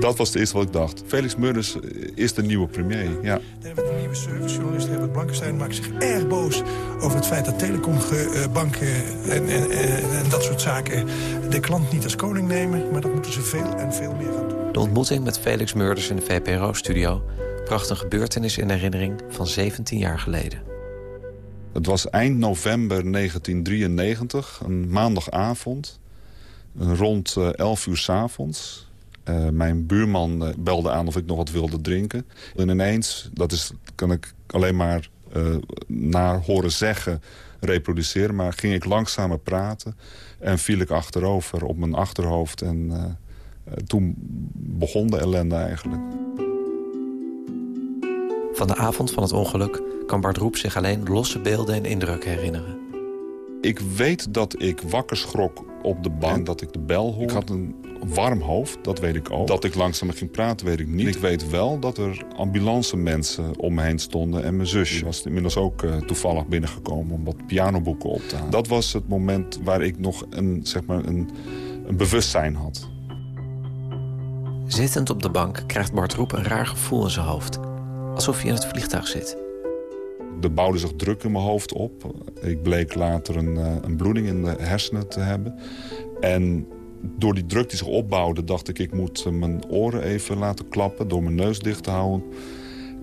Dat was het eerste wat ik dacht. Felix Meurders is de nieuwe premier, ja. De nieuwe servicejournalist Herbert Blankenstein... maakt zich erg boos over het feit dat telecombanken en, en, en, dat soort zaken... de klant niet als koning nemen, maar dat moeten ze veel en veel meer gaan doen. De ontmoeting met Felix Meurders in de VPRO-studio... bracht een gebeurtenis in herinnering van 17 jaar geleden. Het was eind november 1993, een maandagavond, rond 11 uur 's avonds. Uh, mijn buurman uh, belde aan of ik nog wat wilde drinken. En ineens, dat is, kan ik alleen maar naar horen zeggen, reproduceren... maar ging ik langzamer praten en viel ik achterover op mijn achterhoofd. En toen begon de ellende eigenlijk. Van de avond van het ongeluk kan Bart Roep zich alleen losse beelden en indrukken herinneren. Ik weet dat ik wakker schrok op de bank, dat ik de bel hoorde. Ik had een warm hoofd, dat weet ik ook. Dat ik langzamer ging praten, weet ik niet. Ik weet wel dat er ambulance mensen om me heen stonden. En mijn zusje was inmiddels ook uh, toevallig binnengekomen om wat pianoboeken op te halen. Dat was het moment waar ik nog een, zeg maar een, een bewustzijn had. Zittend op de bank krijgt Bart Roep een raar gevoel in zijn hoofd. Alsof hij in het vliegtuig zit. Er bouwde zich druk in mijn hoofd op. Ik bleek later een, eh, een bloeding in de hersenen te hebben. En door die druk die zich opbouwde dacht ik... ik moet eh, mijn oren even laten klappen door mijn neus dicht te houden.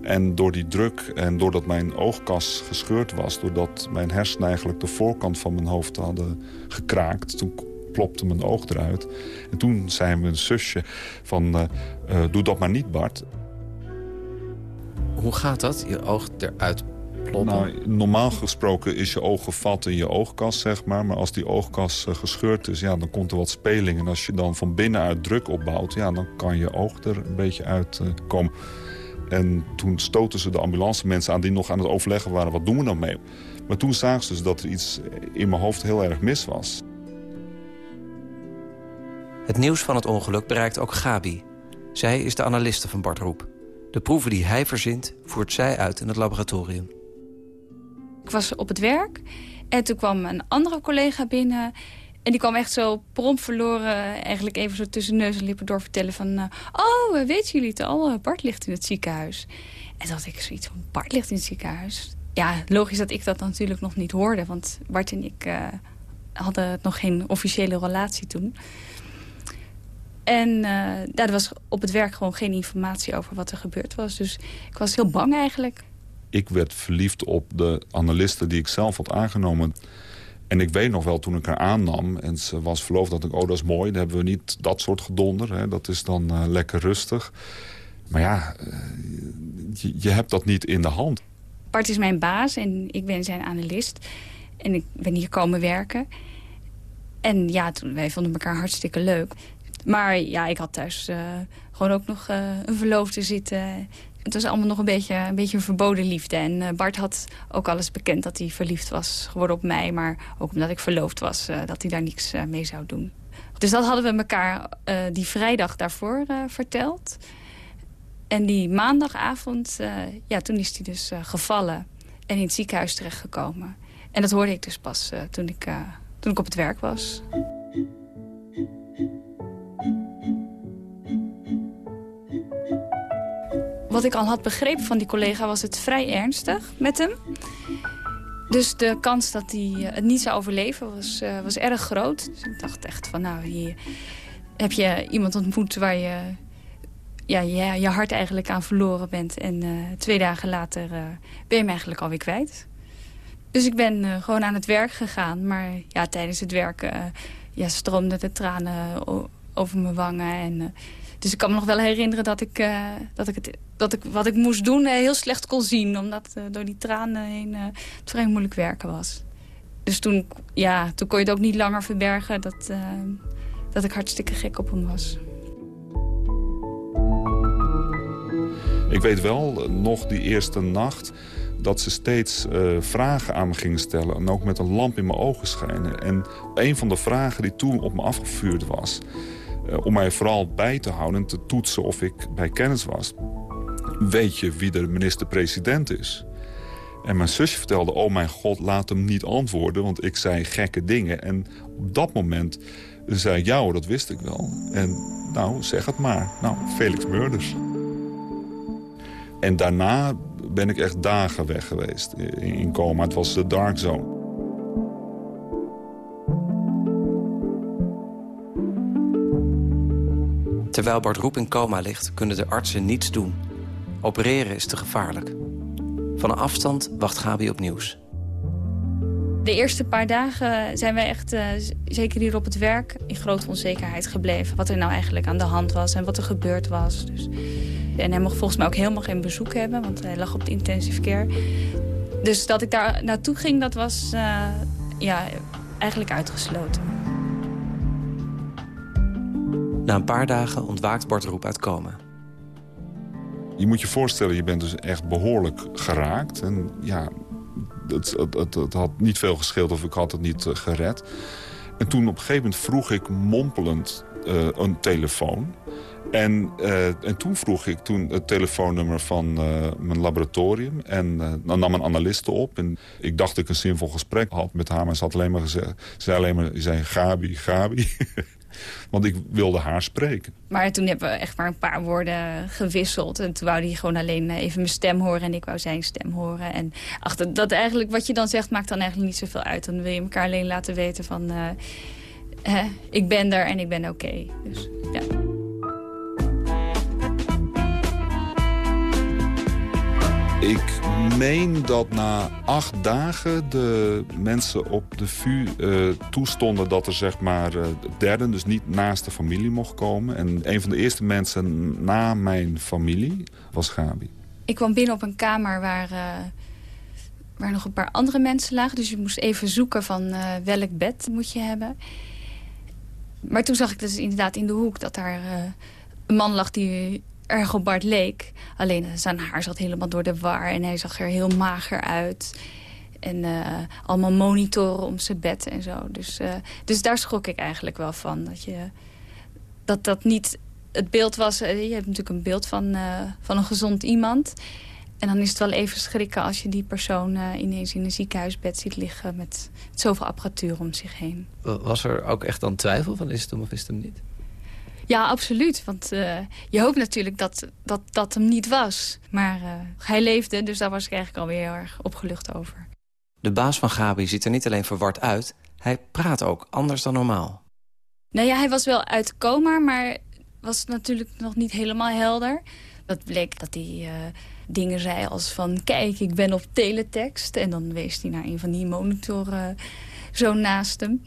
En door die druk en doordat mijn oogkas gescheurd was... doordat mijn hersenen eigenlijk de voorkant van mijn hoofd hadden gekraakt... toen plopte mijn oog eruit. En toen zei mijn zusje van... Uh, doe dat maar niet, Bart. Hoe gaat dat, je oog eruit nou, normaal gesproken is je oog gevat in je oogkas, zeg maar. Maar als die oogkas uh, gescheurd is, ja, dan komt er wat speling. En als je dan van binnenuit druk opbouwt, ja, dan kan je oog er een beetje uitkomen. Uh, en toen stoten ze de ambulance mensen aan die nog aan het overleggen waren. Wat doen we nou mee? Maar toen zagen ze dus dat er iets in mijn hoofd heel erg mis was. Het nieuws van het ongeluk bereikt ook Gabi. Zij is de analiste van Bart Roep. De proeven die hij verzint, voert zij uit in het laboratorium. Ik was op het werk en toen kwam een andere collega binnen... En die kwam echt zo prompt verloren, eigenlijk even zo tussen neus en lippen door vertellen van... Uh, oh, weten jullie het al? Bart ligt in het ziekenhuis. En had ik zoiets van, Bart ligt in het ziekenhuis? Ja, logisch dat ik dat natuurlijk nog niet hoorde. Want Bart en ik uh, hadden nog geen officiële relatie toen. En uh, ja, er was op het werk gewoon geen informatie over wat er gebeurd was. Dus ik was heel bang eigenlijk. Ik werd verliefd op de analiste die ik zelf had aangenomen. En ik weet nog wel, toen ik haar aannam en ze was verloofd... dat ik, oh, dat is mooi, dan hebben we niet dat soort gedonder. Hè. Dat is dan uh, lekker rustig. Maar ja, uh, je, je, hebt dat niet in de hand. Bart is mijn baas en ik ben zijn analist. En ik ben hier komen werken. En ja, toen, wij vonden elkaar hartstikke leuk. Maar ja, ik had thuis uh, gewoon ook nog uh, een verloofde zitten. Het was allemaal nog een beetje een, beetje een verboden liefde. En uh, Bart had ook alles bekend dat hij verliefd was geworden op mij. Maar ook omdat ik verloofd was, dat hij daar niks mee zou doen. Dus dat hadden we elkaar die vrijdag daarvoor verteld. En die maandagavond, ja, toen is hij dus gevallen. En in het ziekenhuis terechtgekomen. En dat hoorde ik dus pas toen, ik, toen ik op het werk was. Wat ik al had begrepen van die collega was het vrij ernstig met hem. Dus de kans dat hij het niet zou overleven was, uh, was erg groot. Dus ik dacht echt van nou, hier heb je iemand ontmoet waar je ja, je, hart eigenlijk aan verloren bent. En uh, twee dagen later ben je hem eigenlijk alweer kwijt. Dus ik ben gewoon aan het werk gegaan. Maar ja, tijdens het werken ja, stroomden de tranen over mijn wangen. En, dus ik kan me nog wel herinneren dat ik, dat ik het dat ik wat ik moest doen eh, heel slecht kon zien. Omdat uh, door die tranen heen het vrij moeilijk werken was. Dus toen, ja, toen kon je het ook niet langer verbergen dat, dat ik hartstikke gek op hem was. Ik weet wel, nog die eerste nacht dat ze steeds vragen aan me gingen stellen. En ook met een lamp in mijn ogen schijnen. En een van de vragen die toen op me afgevuurd was... Uh, om mij vooral bij te houden en te toetsen of ik bij kennis was weet je wie de minister-president is? En mijn zusje vertelde, oh mijn god, laat hem niet antwoorden... want ik zei gekke dingen. En op dat moment zei ik, ja dat wist ik wel. En nou, zeg het maar. Nou, Felix Murders. En daarna ben ik echt dagen weg geweest in coma. Het was de dark zone. Terwijl Bart Roep in coma ligt, kunnen de artsen niets doen. Opereren is te gevaarlijk. Van een afstand wacht Gabi op nieuws. De eerste paar dagen zijn wij echt, uh, zeker hier op het werk, in grote onzekerheid gebleven. Wat er nou eigenlijk aan de hand was en wat er gebeurd was. Dus, en hij mocht volgens mij ook helemaal geen bezoek hebben, want hij lag op de intensive care. Dus dat ik daar naartoe ging, dat was uh, ja, eigenlijk uitgesloten. Na een paar dagen ontwaakt Bart Roep uit. Je moet je voorstellen, je bent dus echt behoorlijk geraakt. En ja, het, het, het, had niet veel gescheeld of ik had het niet gered. En toen op een gegeven moment vroeg ik mompelend een telefoon. En, uh, en toen vroeg ik toen het telefoonnummer van mijn laboratorium. En dan nam een analiste op. En ik dacht ik een zinvol gesprek had met haar. Maar ze had alleen maar gezegd, zei alleen maar, zei Gabi, Gabi. (laughs) Want ik wilde haar spreken. Maar toen hebben we echt maar een paar woorden gewisseld. En toen wou hij gewoon alleen even mijn stem horen. En ik wou zijn stem horen. En ach, dat, eigenlijk, wat je dan zegt, maakt dan eigenlijk niet zoveel uit. Dan wil je elkaar alleen laten weten van... ik ben er en ik ben oké. Dus ja. Ik meen dat na acht dagen de mensen op de VU uh, toestonden dat er zeg maar uh, derde, dus niet naast de familie mocht komen. En een van de eerste mensen na mijn familie was Gabi. Ik kwam binnen op een kamer waar, uh, waar nog een paar andere mensen lagen. Dus je moest even zoeken van welk bed moet je hebben. Maar toen zag ik dus inderdaad in de hoek dat daar een man lag die erg op Bart leek. Alleen zijn haar zat helemaal door de war en hij zag er heel mager uit. En uh, allemaal monitoren om zijn bed en zo. Dus, uh, dus daar schrok ik eigenlijk wel van. Dat je, dat, dat niet het beeld was... Je hebt natuurlijk een beeld van, van een gezond iemand. En dan is het wel even schrikken als je die persoon ineens in een ziekenhuisbed ziet liggen... met zoveel apparatuur om zich heen. Was er ook echt dan twijfel van is het hem of is het hem niet? Ja, absoluut. Want uh, je hoopt natuurlijk dat, dat dat hem niet was. Maar uh, hij leefde, dus daar was ik eigenlijk alweer heel erg opgelucht over. De baas van Gabi ziet er niet alleen verward uit... hij praat ook anders dan normaal. Nou ja, hij was wel uit coma, maar was natuurlijk nog niet helemaal helder. Dat bleek dat hij uh, dingen zei als van... kijk, ik ben op teletext. En dan wees hij naar een van die monitoren zo naast hem.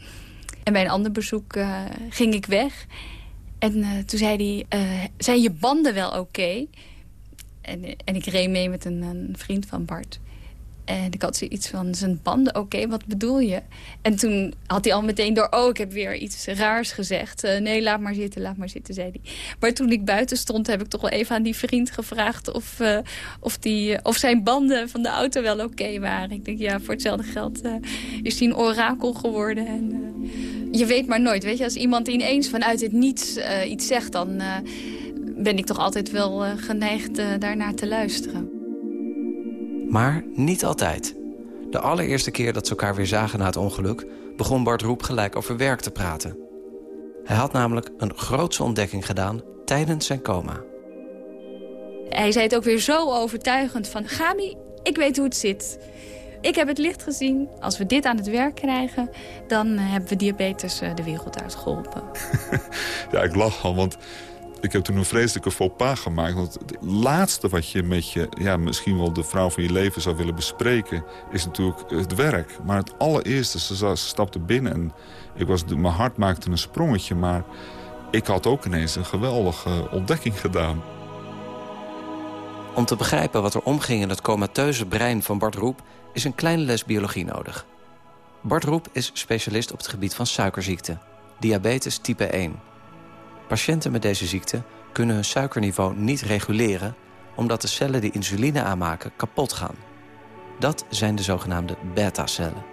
En bij een ander bezoek ging ik weg... En uh, toen zei hij, uh, zijn je banden wel oké? En, en ik reed mee met een, een, vriend van Bart. En ik had zoiets van, zijn banden oké, wat bedoel je? En toen had hij al meteen door, oh, ik heb weer iets raars gezegd. Uh, nee, laat maar zitten, laat maar zitten, zei hij. Maar toen ik buiten stond, heb ik toch wel even aan die vriend gevraagd... of, uh, of, die, of zijn banden van de auto wel oké waren. Ik denk, ja, voor hetzelfde geld is hij een orakel geworden. En, je weet maar nooit, weet je. Als iemand ineens vanuit het niets iets zegt... dan ben ik toch altijd wel geneigd daarnaar te luisteren. Maar niet altijd. De allereerste keer dat ze elkaar weer zagen na het ongeluk... begon Bart Roep gelijk over werk te praten. Hij had namelijk een grootse ontdekking gedaan tijdens zijn coma. Hij zei het ook weer zo overtuigend van... Gabi, ik weet hoe het zit. Ik heb het licht gezien. Als we dit aan het werk krijgen... dan hebben we diabetes de wereld uitgeholpen. (laughs) ja, ik lach al, want ik heb toen een vreselijke faux pas gemaakt. Want het laatste wat je met je, ja, misschien wel de vrouw van je leven zou willen bespreken... is natuurlijk het werk. Maar het allereerste, ze, stapte binnen en ik was, mijn hart maakte een sprongetje. Maar ik had ook ineens een geweldige ontdekking gedaan. Om te begrijpen wat er omging in het comateuze brein van Bart Roep... is een kleine les biologie nodig. Bart Roep is specialist op het gebied van suikerziekte. Diabetes type 1... Patiënten met deze ziekte kunnen hun suikerniveau niet reguleren... omdat de cellen die insuline aanmaken kapot gaan. Dat zijn de zogenaamde beta-cellen.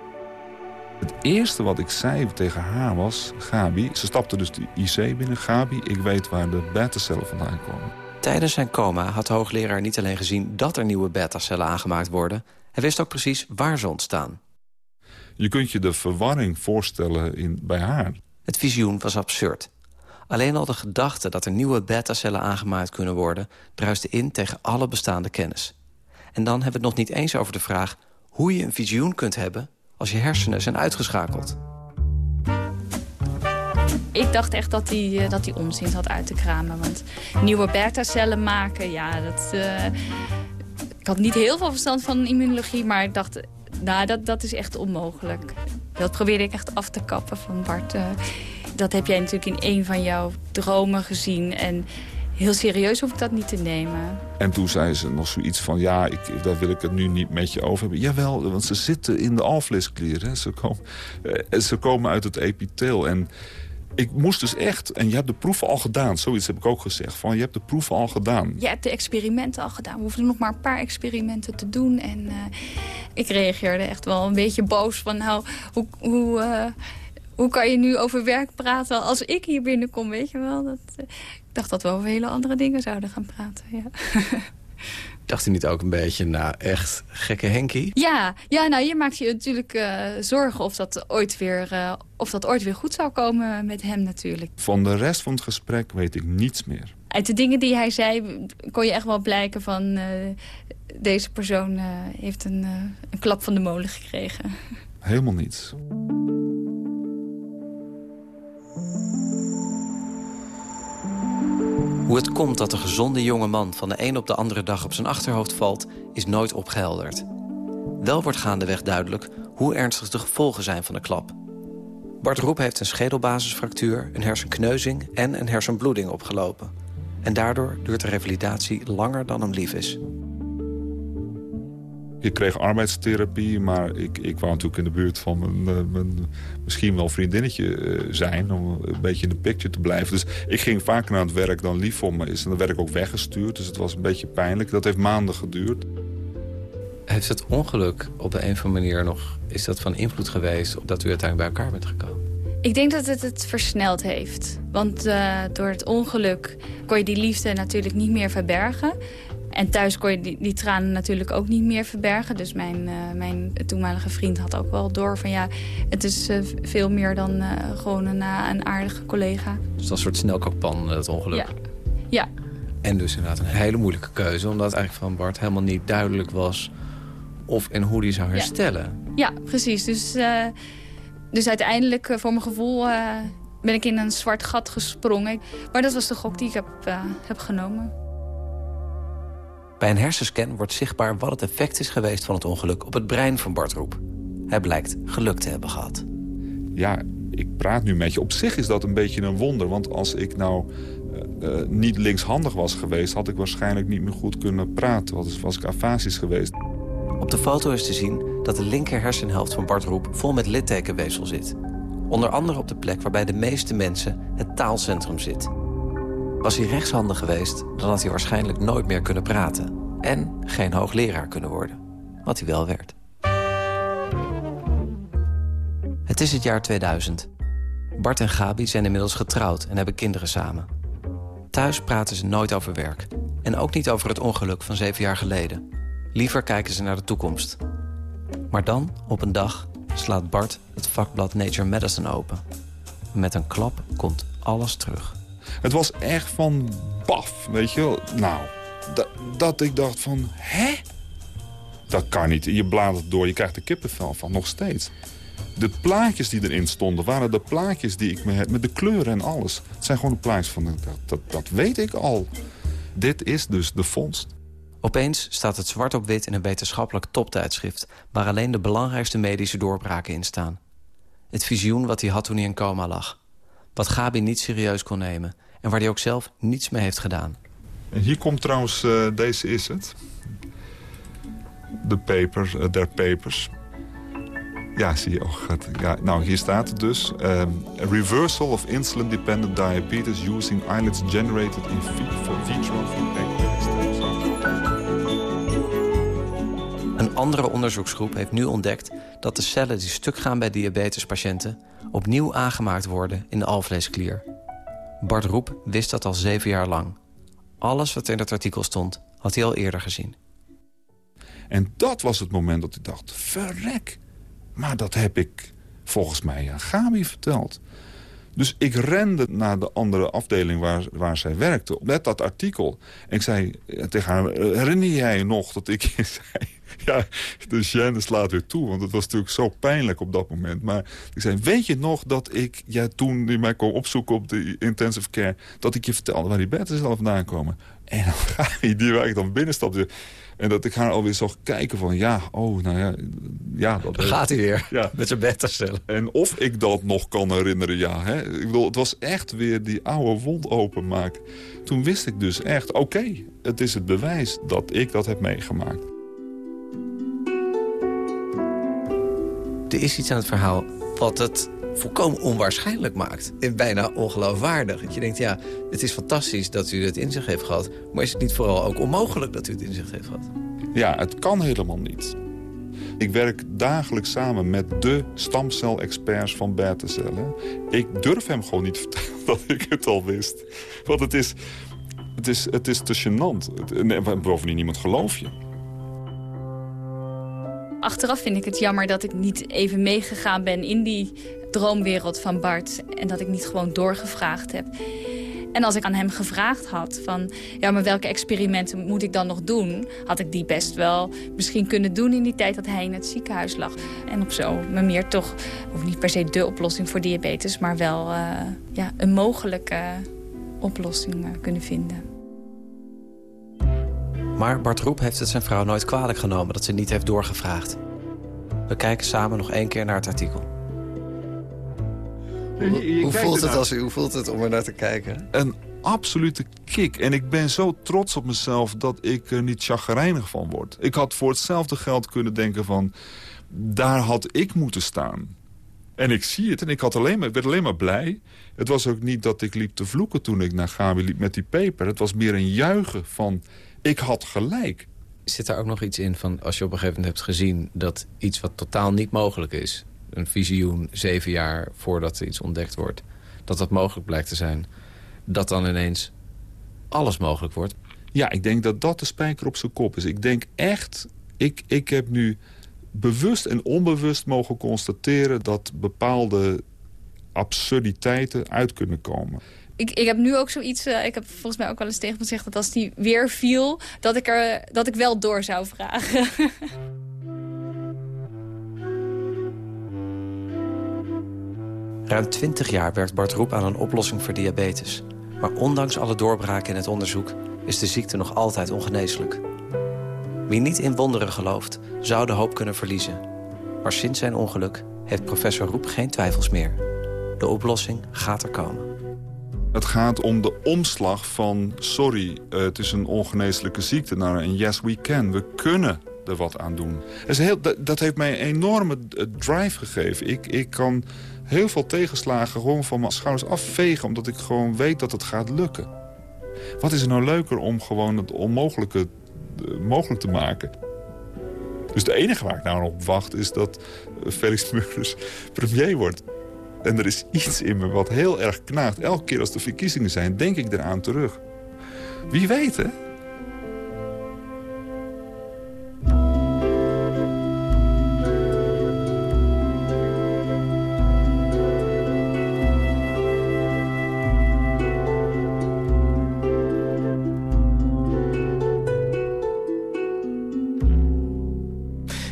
Het eerste wat ik zei tegen haar was... Gabi, ze stapte dus de IC binnen. Gabi, ik weet waar de beta-cellen vandaan komen. Tijdens zijn coma had de hoogleraar niet alleen gezien... dat er nieuwe beta-cellen aangemaakt worden... hij wist ook precies waar ze ontstaan. Je kunt je de verwarring voorstellen in, bij haar. Het visioen was absurd. Alleen al de gedachte dat er nieuwe beta-cellen aangemaakt kunnen worden... druiste in tegen alle bestaande kennis. En dan hebben we het nog niet eens over de vraag... hoe je een visioen kunt hebben als je hersenen zijn uitgeschakeld. Ik dacht echt dat hij, eh, dat hij onzin had uit te kramen. Want nieuwe beta-cellen maken, ja, dat... Uh, ik had niet heel veel verstand van immunologie, maar ik dacht... Nou, dat, dat is echt onmogelijk. Dat probeerde ik echt af te kappen van Bart. Uh, dat heb jij natuurlijk in een van jouw dromen gezien. En heel serieus hoef ik dat niet te nemen. En toen zei ze nog zoiets van, ja, ik, daar wil ik het nu niet met je over hebben. Jawel, want ze zitten in de alvleesklier. Hè. Ze, komen, eh, ze komen uit het epitheel. En ik moest dus echt, en je hebt de proeven al gedaan. Zoiets heb ik ook gezegd. Van, je hebt de proeven al gedaan. Je hebt de experimenten al gedaan. We hoefden nog maar een paar experimenten te doen. En uh, ik reageerde echt wel een beetje boos van... nou, hoe, hoe, uh, hoe kan je nu over werk praten als ik hier binnenkom, weet je wel? Dat, uh, ik dacht dat we over hele andere dingen zouden gaan praten, ja. (laughs) Dacht u niet ook een beetje, nou, echt gekke Henkie? Ja, ja nou, je maakt je natuurlijk uh, zorgen of dat, ooit weer, uh, of dat ooit weer goed zou komen met hem natuurlijk. Van de rest van het gesprek weet ik niets meer. Uit de dingen die hij zei kon je echt wel blijken van... Uh, deze persoon heeft een, een klap van de molen gekregen. (laughs) Helemaal niets. Hoe het komt dat de gezonde jonge man van de een op de andere dag op zijn achterhoofd valt, is nooit opgehelderd. Wel wordt gaandeweg duidelijk hoe ernstig de gevolgen zijn van de klap. Bart Roep heeft een schedelbasisfractuur, een hersenkneuzing en een hersenbloeding opgelopen. En daardoor duurt de revalidatie langer dan hem lief is. Ik kreeg arbeidstherapie, maar ik, ik wou natuurlijk in de buurt van mijn, mijn misschien wel vriendinnetje zijn... om een beetje in de picture te blijven. Dus ik ging vaker naar het werk dan lief voor me is. En dan werd ik ook weggestuurd, dus het was een beetje pijnlijk. Dat heeft maanden geduurd. Heeft het ongeluk op de een of andere manier nog... is dat van invloed geweest dat u uiteindelijk bij elkaar bent gekomen? Ik denk dat het het versneld heeft. Want uh, door het ongeluk kon je die liefde natuurlijk niet meer verbergen. En thuis kon je die, die, tranen natuurlijk ook niet meer verbergen. Dus mijn, uh, mijn toenmalige vriend had ook wel door van ja, het is uh, veel meer dan uh, gewoon een, een aardige collega. Dus dat een soort snelkookpan, het ongeluk. Ja. ja. En dus inderdaad een hele moeilijke keuze, omdat eigenlijk van Bart helemaal niet duidelijk was of en hoe die zou herstellen. Ja, ja precies. Dus, dus uiteindelijk, voor mijn gevoel, ben ik in een zwart gat gesprongen. Maar dat was de gok die ik heb, heb genomen. Bij een hersenscan wordt zichtbaar wat het effect is geweest van het ongeluk op het brein van Bart Roep. Hij blijkt geluk te hebben gehad. Ja, ik praat nu met je. Op zich is dat een beetje een wonder. Want als ik nou uh, uh, niet linkshandig was geweest... had ik waarschijnlijk niet meer goed kunnen praten. Was, was ik afasisch geweest. Op de foto is te zien dat de linker hersenhelft van Bart Roep... vol met littekenweefsel zit. Onder andere op de plek waarbij de meeste mensen het taalcentrum zit. Was hij rechtshandig geweest, dan had hij waarschijnlijk nooit meer kunnen praten. En geen hoogleraar kunnen worden. Wat hij wel werd. Het is het jaar 2000. Bart en Gabi zijn inmiddels getrouwd en hebben kinderen samen. Thuis praten ze nooit over werk. En ook niet over het ongeluk van zeven jaar geleden. Liever kijken ze naar de toekomst. Maar dan, op een dag, slaat Bart het vakblad Nature Medicine open. Met een klap komt alles terug. Het was echt van baf, weet je wel. Nou, dat, ik dacht van, hè? Dat kan niet. Je bladert door, je krijgt er kippenvel van, nog steeds. De plaatjes die erin stonden, waren de plaatjes die ik me heb... met de kleuren en alles. Het zijn gewoon de plaatjes van, dat, dat, dat weet ik al. Dit is dus de vondst. Opeens staat het zwart op wit in een wetenschappelijk toptijdschrift... waar alleen de belangrijkste medische doorbraken in staan. Het visioen wat hij had toen hij in coma lag. Wat Gabi niet serieus kon nemen en waar hij ook zelf niets mee heeft gedaan. En hier komt trouwens, uh, deze is het. De paper, uh, der papers. Ja, zie je ook. Ja, nou, hier staat het dus. Um, a reversal of insulin-dependent diabetes using islets generated in vitro Een andere onderzoeksgroep heeft nu ontdekt dat de cellen die stuk gaan bij diabetespatiënten opnieuw aangemaakt worden in de alvleesklier. Bart Roep wist dat al zeven jaar lang. Alles wat in het artikel stond, had hij al eerder gezien. En dat was het moment dat ik dacht, verrek. Maar dat heb ik volgens mij aan Gabi verteld. Dus ik rende naar de andere afdeling waar, waar zij werkte. Met dat artikel. En ik zei tegen haar, herinner jij nog dat ik (laughs) zei... (laughs) Ja, de gêne slaat weer toe, want het was natuurlijk zo pijnlijk op dat moment. Maar ik zei, weet je nog dat ik, ja, toen die mij kwam opzoeken op de intensive care... dat ik je vertelde waar die bedden al vandaan komen? En dan (laughs) ga je die waar ik dan binnenstapte... En dat ik haar alweer zag kijken van, ja, oh, nou ja... ja dat gaat hij weer, ja. met zijn bed te stellen. En of ik dat nog kan herinneren, ja. Hè? Ik bedoel, het was echt weer die oude wond openmaken. Toen wist ik dus echt, oké, okay, het is het bewijs dat ik dat heb meegemaakt. Er is iets aan het verhaal wat het volkomen onwaarschijnlijk maakt. En bijna ongeloofwaardig. Dat je denkt, ja, het is fantastisch dat u het in zich heeft gehad... maar is het niet vooral ook onmogelijk dat u het in zich heeft gehad? Ja, het kan helemaal niet. Ik werk dagelijks samen met de stamcelexperts van beta-cellen. Ik durf hem gewoon niet vertellen (laughs) dat ik het al wist. Want het is, het is, het is te gênant. En bovendien, niemand geloof je. Achteraf vind ik het jammer dat ik niet even meegegaan ben in die droomwereld van Bart. En dat ik niet gewoon doorgevraagd heb. En als ik aan hem gevraagd had van... ja, maar welke experimenten moet ik dan nog doen... had ik die best wel misschien kunnen doen in die tijd dat hij in het ziekenhuis lag. En op zo meer toch, of niet per se de oplossing voor diabetes... maar wel uh, ja, een mogelijke oplossing uh, kunnen vinden. Maar Bart Roep heeft het zijn vrouw nooit kwalijk genomen... dat ze niet heeft doorgevraagd. We kijken samen nog één keer naar het artikel. Hoe, hoe voelt het als u, hoe voelt het om er naar te kijken? Een absolute kick. En ik ben zo trots op mezelf dat ik er niet chagrijnig van word. Ik had voor hetzelfde geld kunnen denken van... daar had ik moeten staan. En ik zie het en ik, had alleen maar, ik werd alleen maar blij. Het was ook niet dat ik liep te vloeken toen ik naar Gabi liep met die peper. Het was meer een juichen van ik had gelijk. Zit daar ook nog iets in van als je op een gegeven moment hebt gezien... dat iets wat totaal niet mogelijk is... een visioen zeven jaar voordat er iets ontdekt wordt... dat dat mogelijk blijkt te zijn... dat dan ineens alles mogelijk wordt? Ja, ik denk dat dat de spijker op zijn kop is. Ik denk echt, ik, ik heb nu bewust en onbewust mogen constateren... dat bepaalde absurditeiten uit kunnen komen ik, ik heb nu ook zoiets, uh, ik heb volgens mij ook wel eens tegen me gezegd... dat als die weer viel, dat ik, er, dat ik wel door zou vragen. (laughs) Ruim 20 jaar werkt Bart Roep aan een oplossing voor diabetes. Maar ondanks alle doorbraken in het onderzoek... is de ziekte nog altijd ongeneeslijk. Wie niet in wonderen gelooft, zou de hoop kunnen verliezen. Maar sinds zijn ongeluk heeft professor Roep geen twijfels meer. De oplossing gaat er komen. Het gaat om de omslag van, sorry, uh, het is een ongeneeslijke ziekte... naar een yes, we can. We kunnen er wat aan doen. Dat, heel, heeft mij een enorme uh, drive gegeven. Ik, ik kan heel veel tegenslagen gewoon van mijn schouders afvegen... omdat ik gewoon weet dat het gaat lukken. Wat is er nou leuker om gewoon het onmogelijke uh, mogelijk te maken? Dus de enige waar ik nou op wacht is dat Felix Murders premier wordt. En er is iets in me wat heel erg knaagt. Elke keer als er verkiezingen zijn, denk ik eraan terug. Wie weet, hè?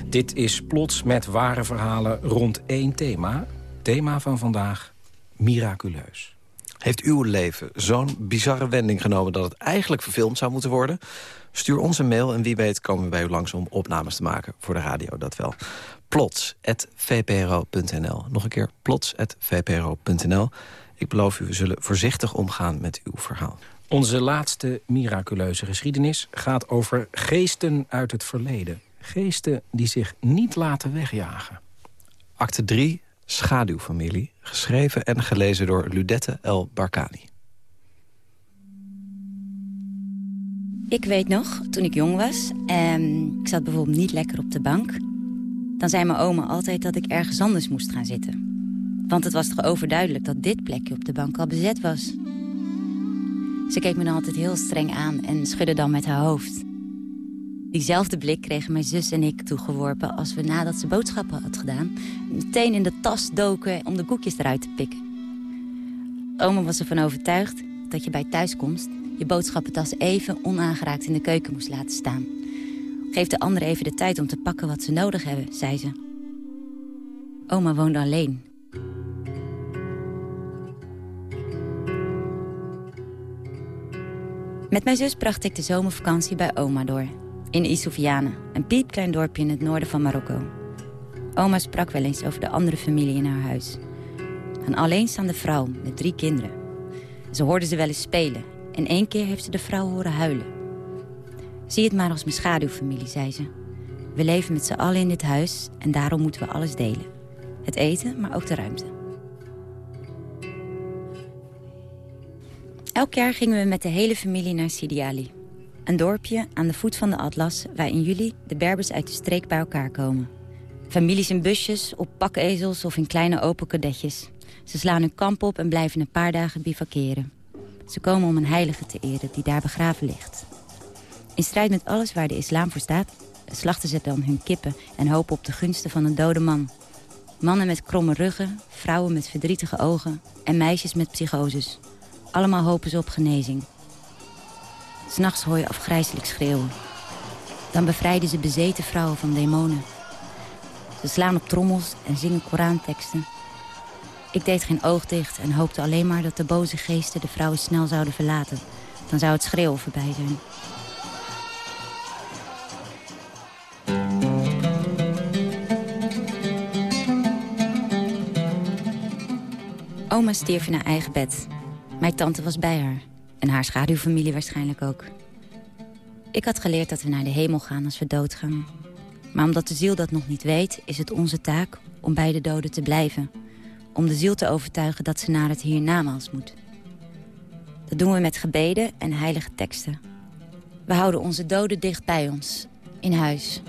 Dit is Plots met ware verhalen rond één thema thema van vandaag, miraculeus. Heeft uw leven zo'n bizarre wending genomen... dat het eigenlijk verfilmd zou moeten worden? Stuur ons een mail en wie weet komen we bij u langs om opnames te maken. Voor de radio, dat wel. plots.vpro.nl. Nog een keer, plots.vpro.nl. Ik beloof u, we zullen voorzichtig omgaan met uw verhaal. Onze laatste miraculeuze geschiedenis gaat over geesten uit het verleden. Geesten die zich niet laten wegjagen. Acte 3, Schaduwfamilie, geschreven en gelezen door Ludette El Barkani. Ik weet nog, toen ik jong was, en ik zat bijvoorbeeld niet lekker op de bank... dan zei mijn oma altijd dat ik ergens anders moest gaan zitten. Want het was toch overduidelijk dat dit plekje op de bank al bezet was. Ze keek me dan altijd heel streng aan en schudde dan met haar hoofd. Diezelfde blik kregen mijn zus en ik toegeworpen als we nadat ze boodschappen had gedaan... meteen in de tas doken om de koekjes eruit te pikken. Oma was ervan overtuigd dat je bij thuiskomst je boodschappentas even onaangeraakt in de keuken moest laten staan. Geef de anderen even de tijd om te pakken wat ze nodig hebben, zei ze. Oma woonde alleen. Met mijn zus bracht ik de zomervakantie bij oma door in Isoufiane, een piepklein dorpje in het noorden van Marokko. Oma sprak wel eens over de andere familie in haar huis. Een alleenstaande vrouw met drie kinderen. Ze hoorde ze wel eens spelen en één keer heeft ze de vrouw horen huilen. Zie het maar als mijn schaduwfamilie, zei ze. We leven met z'n allen in dit huis en daarom moeten we alles delen. Het eten, maar ook de ruimte. Elk jaar gingen we met de hele familie naar Sidi Ali. Een dorpje aan de voet van de Atlas... waar in juli de Berbers uit de streek bij elkaar komen. Families in busjes, op pakkezels of in kleine open kadetjes. Ze slaan hun kamp op en blijven een paar dagen bivakeren. Ze komen om een heilige te eren die daar begraven ligt. In strijd met alles waar de islam voor staat... slachten ze dan hun kippen en hopen op de gunsten van een dode man. Mannen met kromme ruggen, vrouwen met verdrietige ogen... en meisjes met psychoses. Allemaal hopen ze op genezing. S'nachts hoor je afgrijzelijk schreeuwen. Dan bevrijden ze bezeten vrouwen van demonen. Ze slaan op trommels en zingen Koranteksten. Ik deed geen oog dicht en hoopte alleen maar dat de boze geesten de vrouwen snel zouden verlaten. Dan zou het schreeuwen voorbij zijn. Oma stierf in haar eigen bed. Mijn tante was bij haar. En haar schaduwfamilie waarschijnlijk ook. Ik had geleerd dat we naar de hemel gaan als we doodgaan. Maar omdat de ziel dat nog niet weet, is het onze taak om bij de doden te blijven. Om de ziel te overtuigen dat ze naar het hiernamaals moet. Dat doen we met gebeden en heilige teksten. We houden onze doden dicht bij ons, in huis.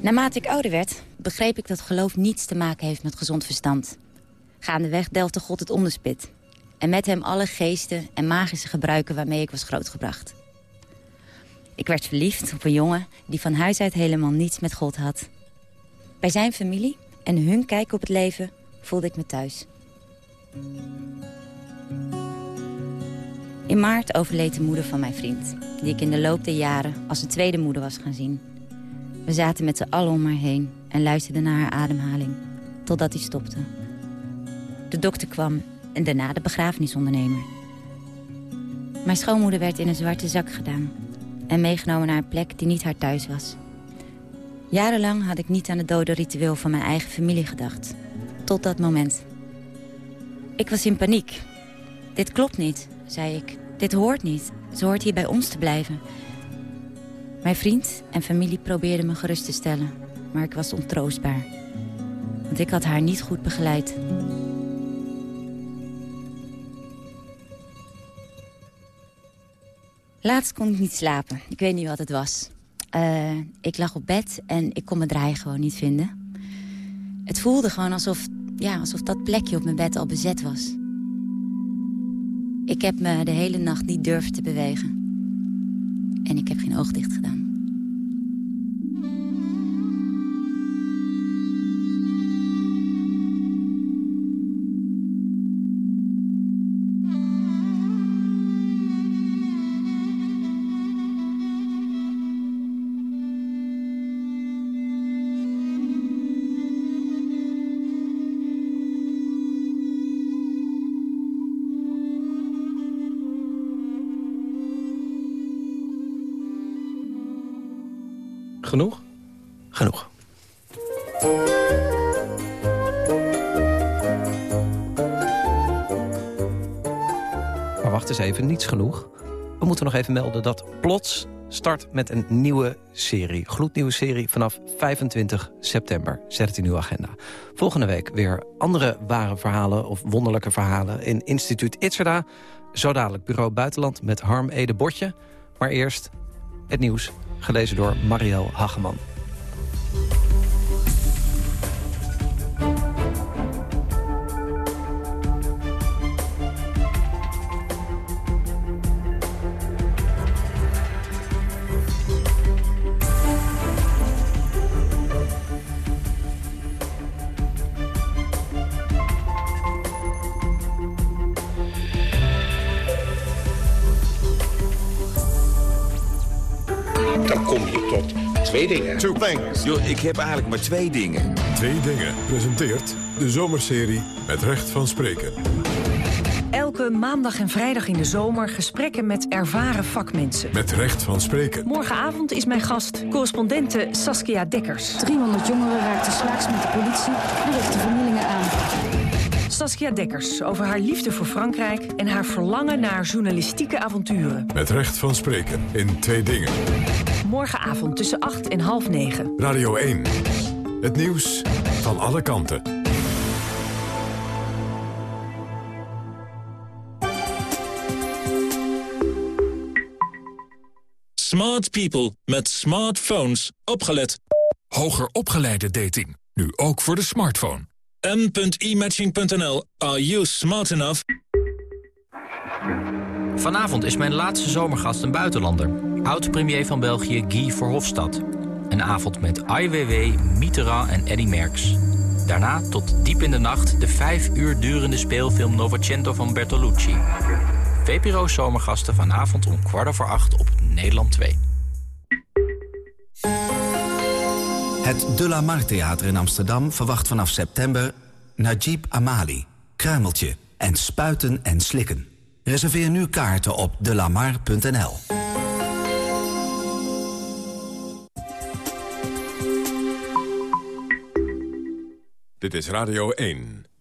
Naarmate ik ouder werd, begreep ik dat geloof niets te maken heeft met gezond verstand. Gaandeweg delfde God het onderspit. En met hem alle geesten en magische gebruiken waarmee ik was grootgebracht. Ik werd verliefd op een jongen die van huis uit helemaal niets met God had. Bij zijn familie en hun kijk op het leven voelde ik me thuis. In maart overleed de moeder van mijn vriend... die ik in de loop der jaren als een tweede moeder was gaan zien. We zaten met z'n allen om haar heen en luisterden naar haar ademhaling... totdat hij stopte. De dokter kwam en daarna de begrafenisondernemer. Mijn schoonmoeder werd in een zwarte zak gedaan... en meegenomen naar een plek die niet haar thuis was. Jarenlang had ik niet aan het dode ritueel van mijn eigen familie gedacht. Tot dat moment. Ik was in paniek. Dit klopt niet, zei ik. Dit hoort niet. Ze hoort hier bij ons te blijven. Mijn vriend en familie probeerden me gerust te stellen. Maar ik was ontroostbaar. Want ik had haar niet goed begeleid. Laatst kon ik niet slapen. Ik weet niet wat het was. Uh, ik lag op bed en ik kon mijn draai gewoon niet vinden. Het voelde gewoon alsof, ja, alsof dat plekje op mijn bed al bezet was. Ik heb me de hele nacht niet durven te bewegen. En ik heb geen oog dicht gedaan. Genoeg? Genoeg. Maar wacht eens even, niets genoeg. We moeten nog even melden dat Plots start met een nieuwe serie. Gloednieuwe serie vanaf 25 september. Zet het in uw agenda. Volgende week weer andere ware verhalen of wonderlijke verhalen... in instituut Itzerda. Zo dadelijk Bureau Buitenland met Harm Ede Botje. Maar eerst het nieuws gelezen door Marielle Hageman. Two things. Yo, ik heb eigenlijk maar twee dingen. Twee dingen presenteert de zomerserie met recht van spreken. Elke maandag en vrijdag in de zomer gesprekken met ervaren vakmensen. Met recht van spreken. Morgenavond is mijn gast, correspondente Saskia Dekkers. 300 jongeren raakten slaags met de politie. Richten vernielingen aan. Saskia Dekkers over haar liefde voor Frankrijk... en haar verlangen naar journalistieke avonturen. Met recht van spreken in twee dingen. Morgenavond tussen 8 en half 9. Radio 1. Het nieuws van alle kanten. Smart people met smartphones. Opgelet. Hoger opgeleide dating. Nu ook voor de smartphone. m.imatching.nl. Are you smart enough? Vanavond is mijn laatste zomergast een buitenlander. Oud-premier van België Guy Verhofstadt. Een avond met Weiwei, Mitterrand en Eddy Merckx. Daarna tot diep in de nacht de vijf uur durende speelfilm Novecento van Bertolucci. VPRO Zomergasten vanavond om kwart over acht op Nederland 2. Het De La Mar Theater in Amsterdam verwacht vanaf september... Najib Amali, Kruimeltje en Spuiten en Slikken. Reserveer nu kaarten op delamar.nl. Dit is Radio 1.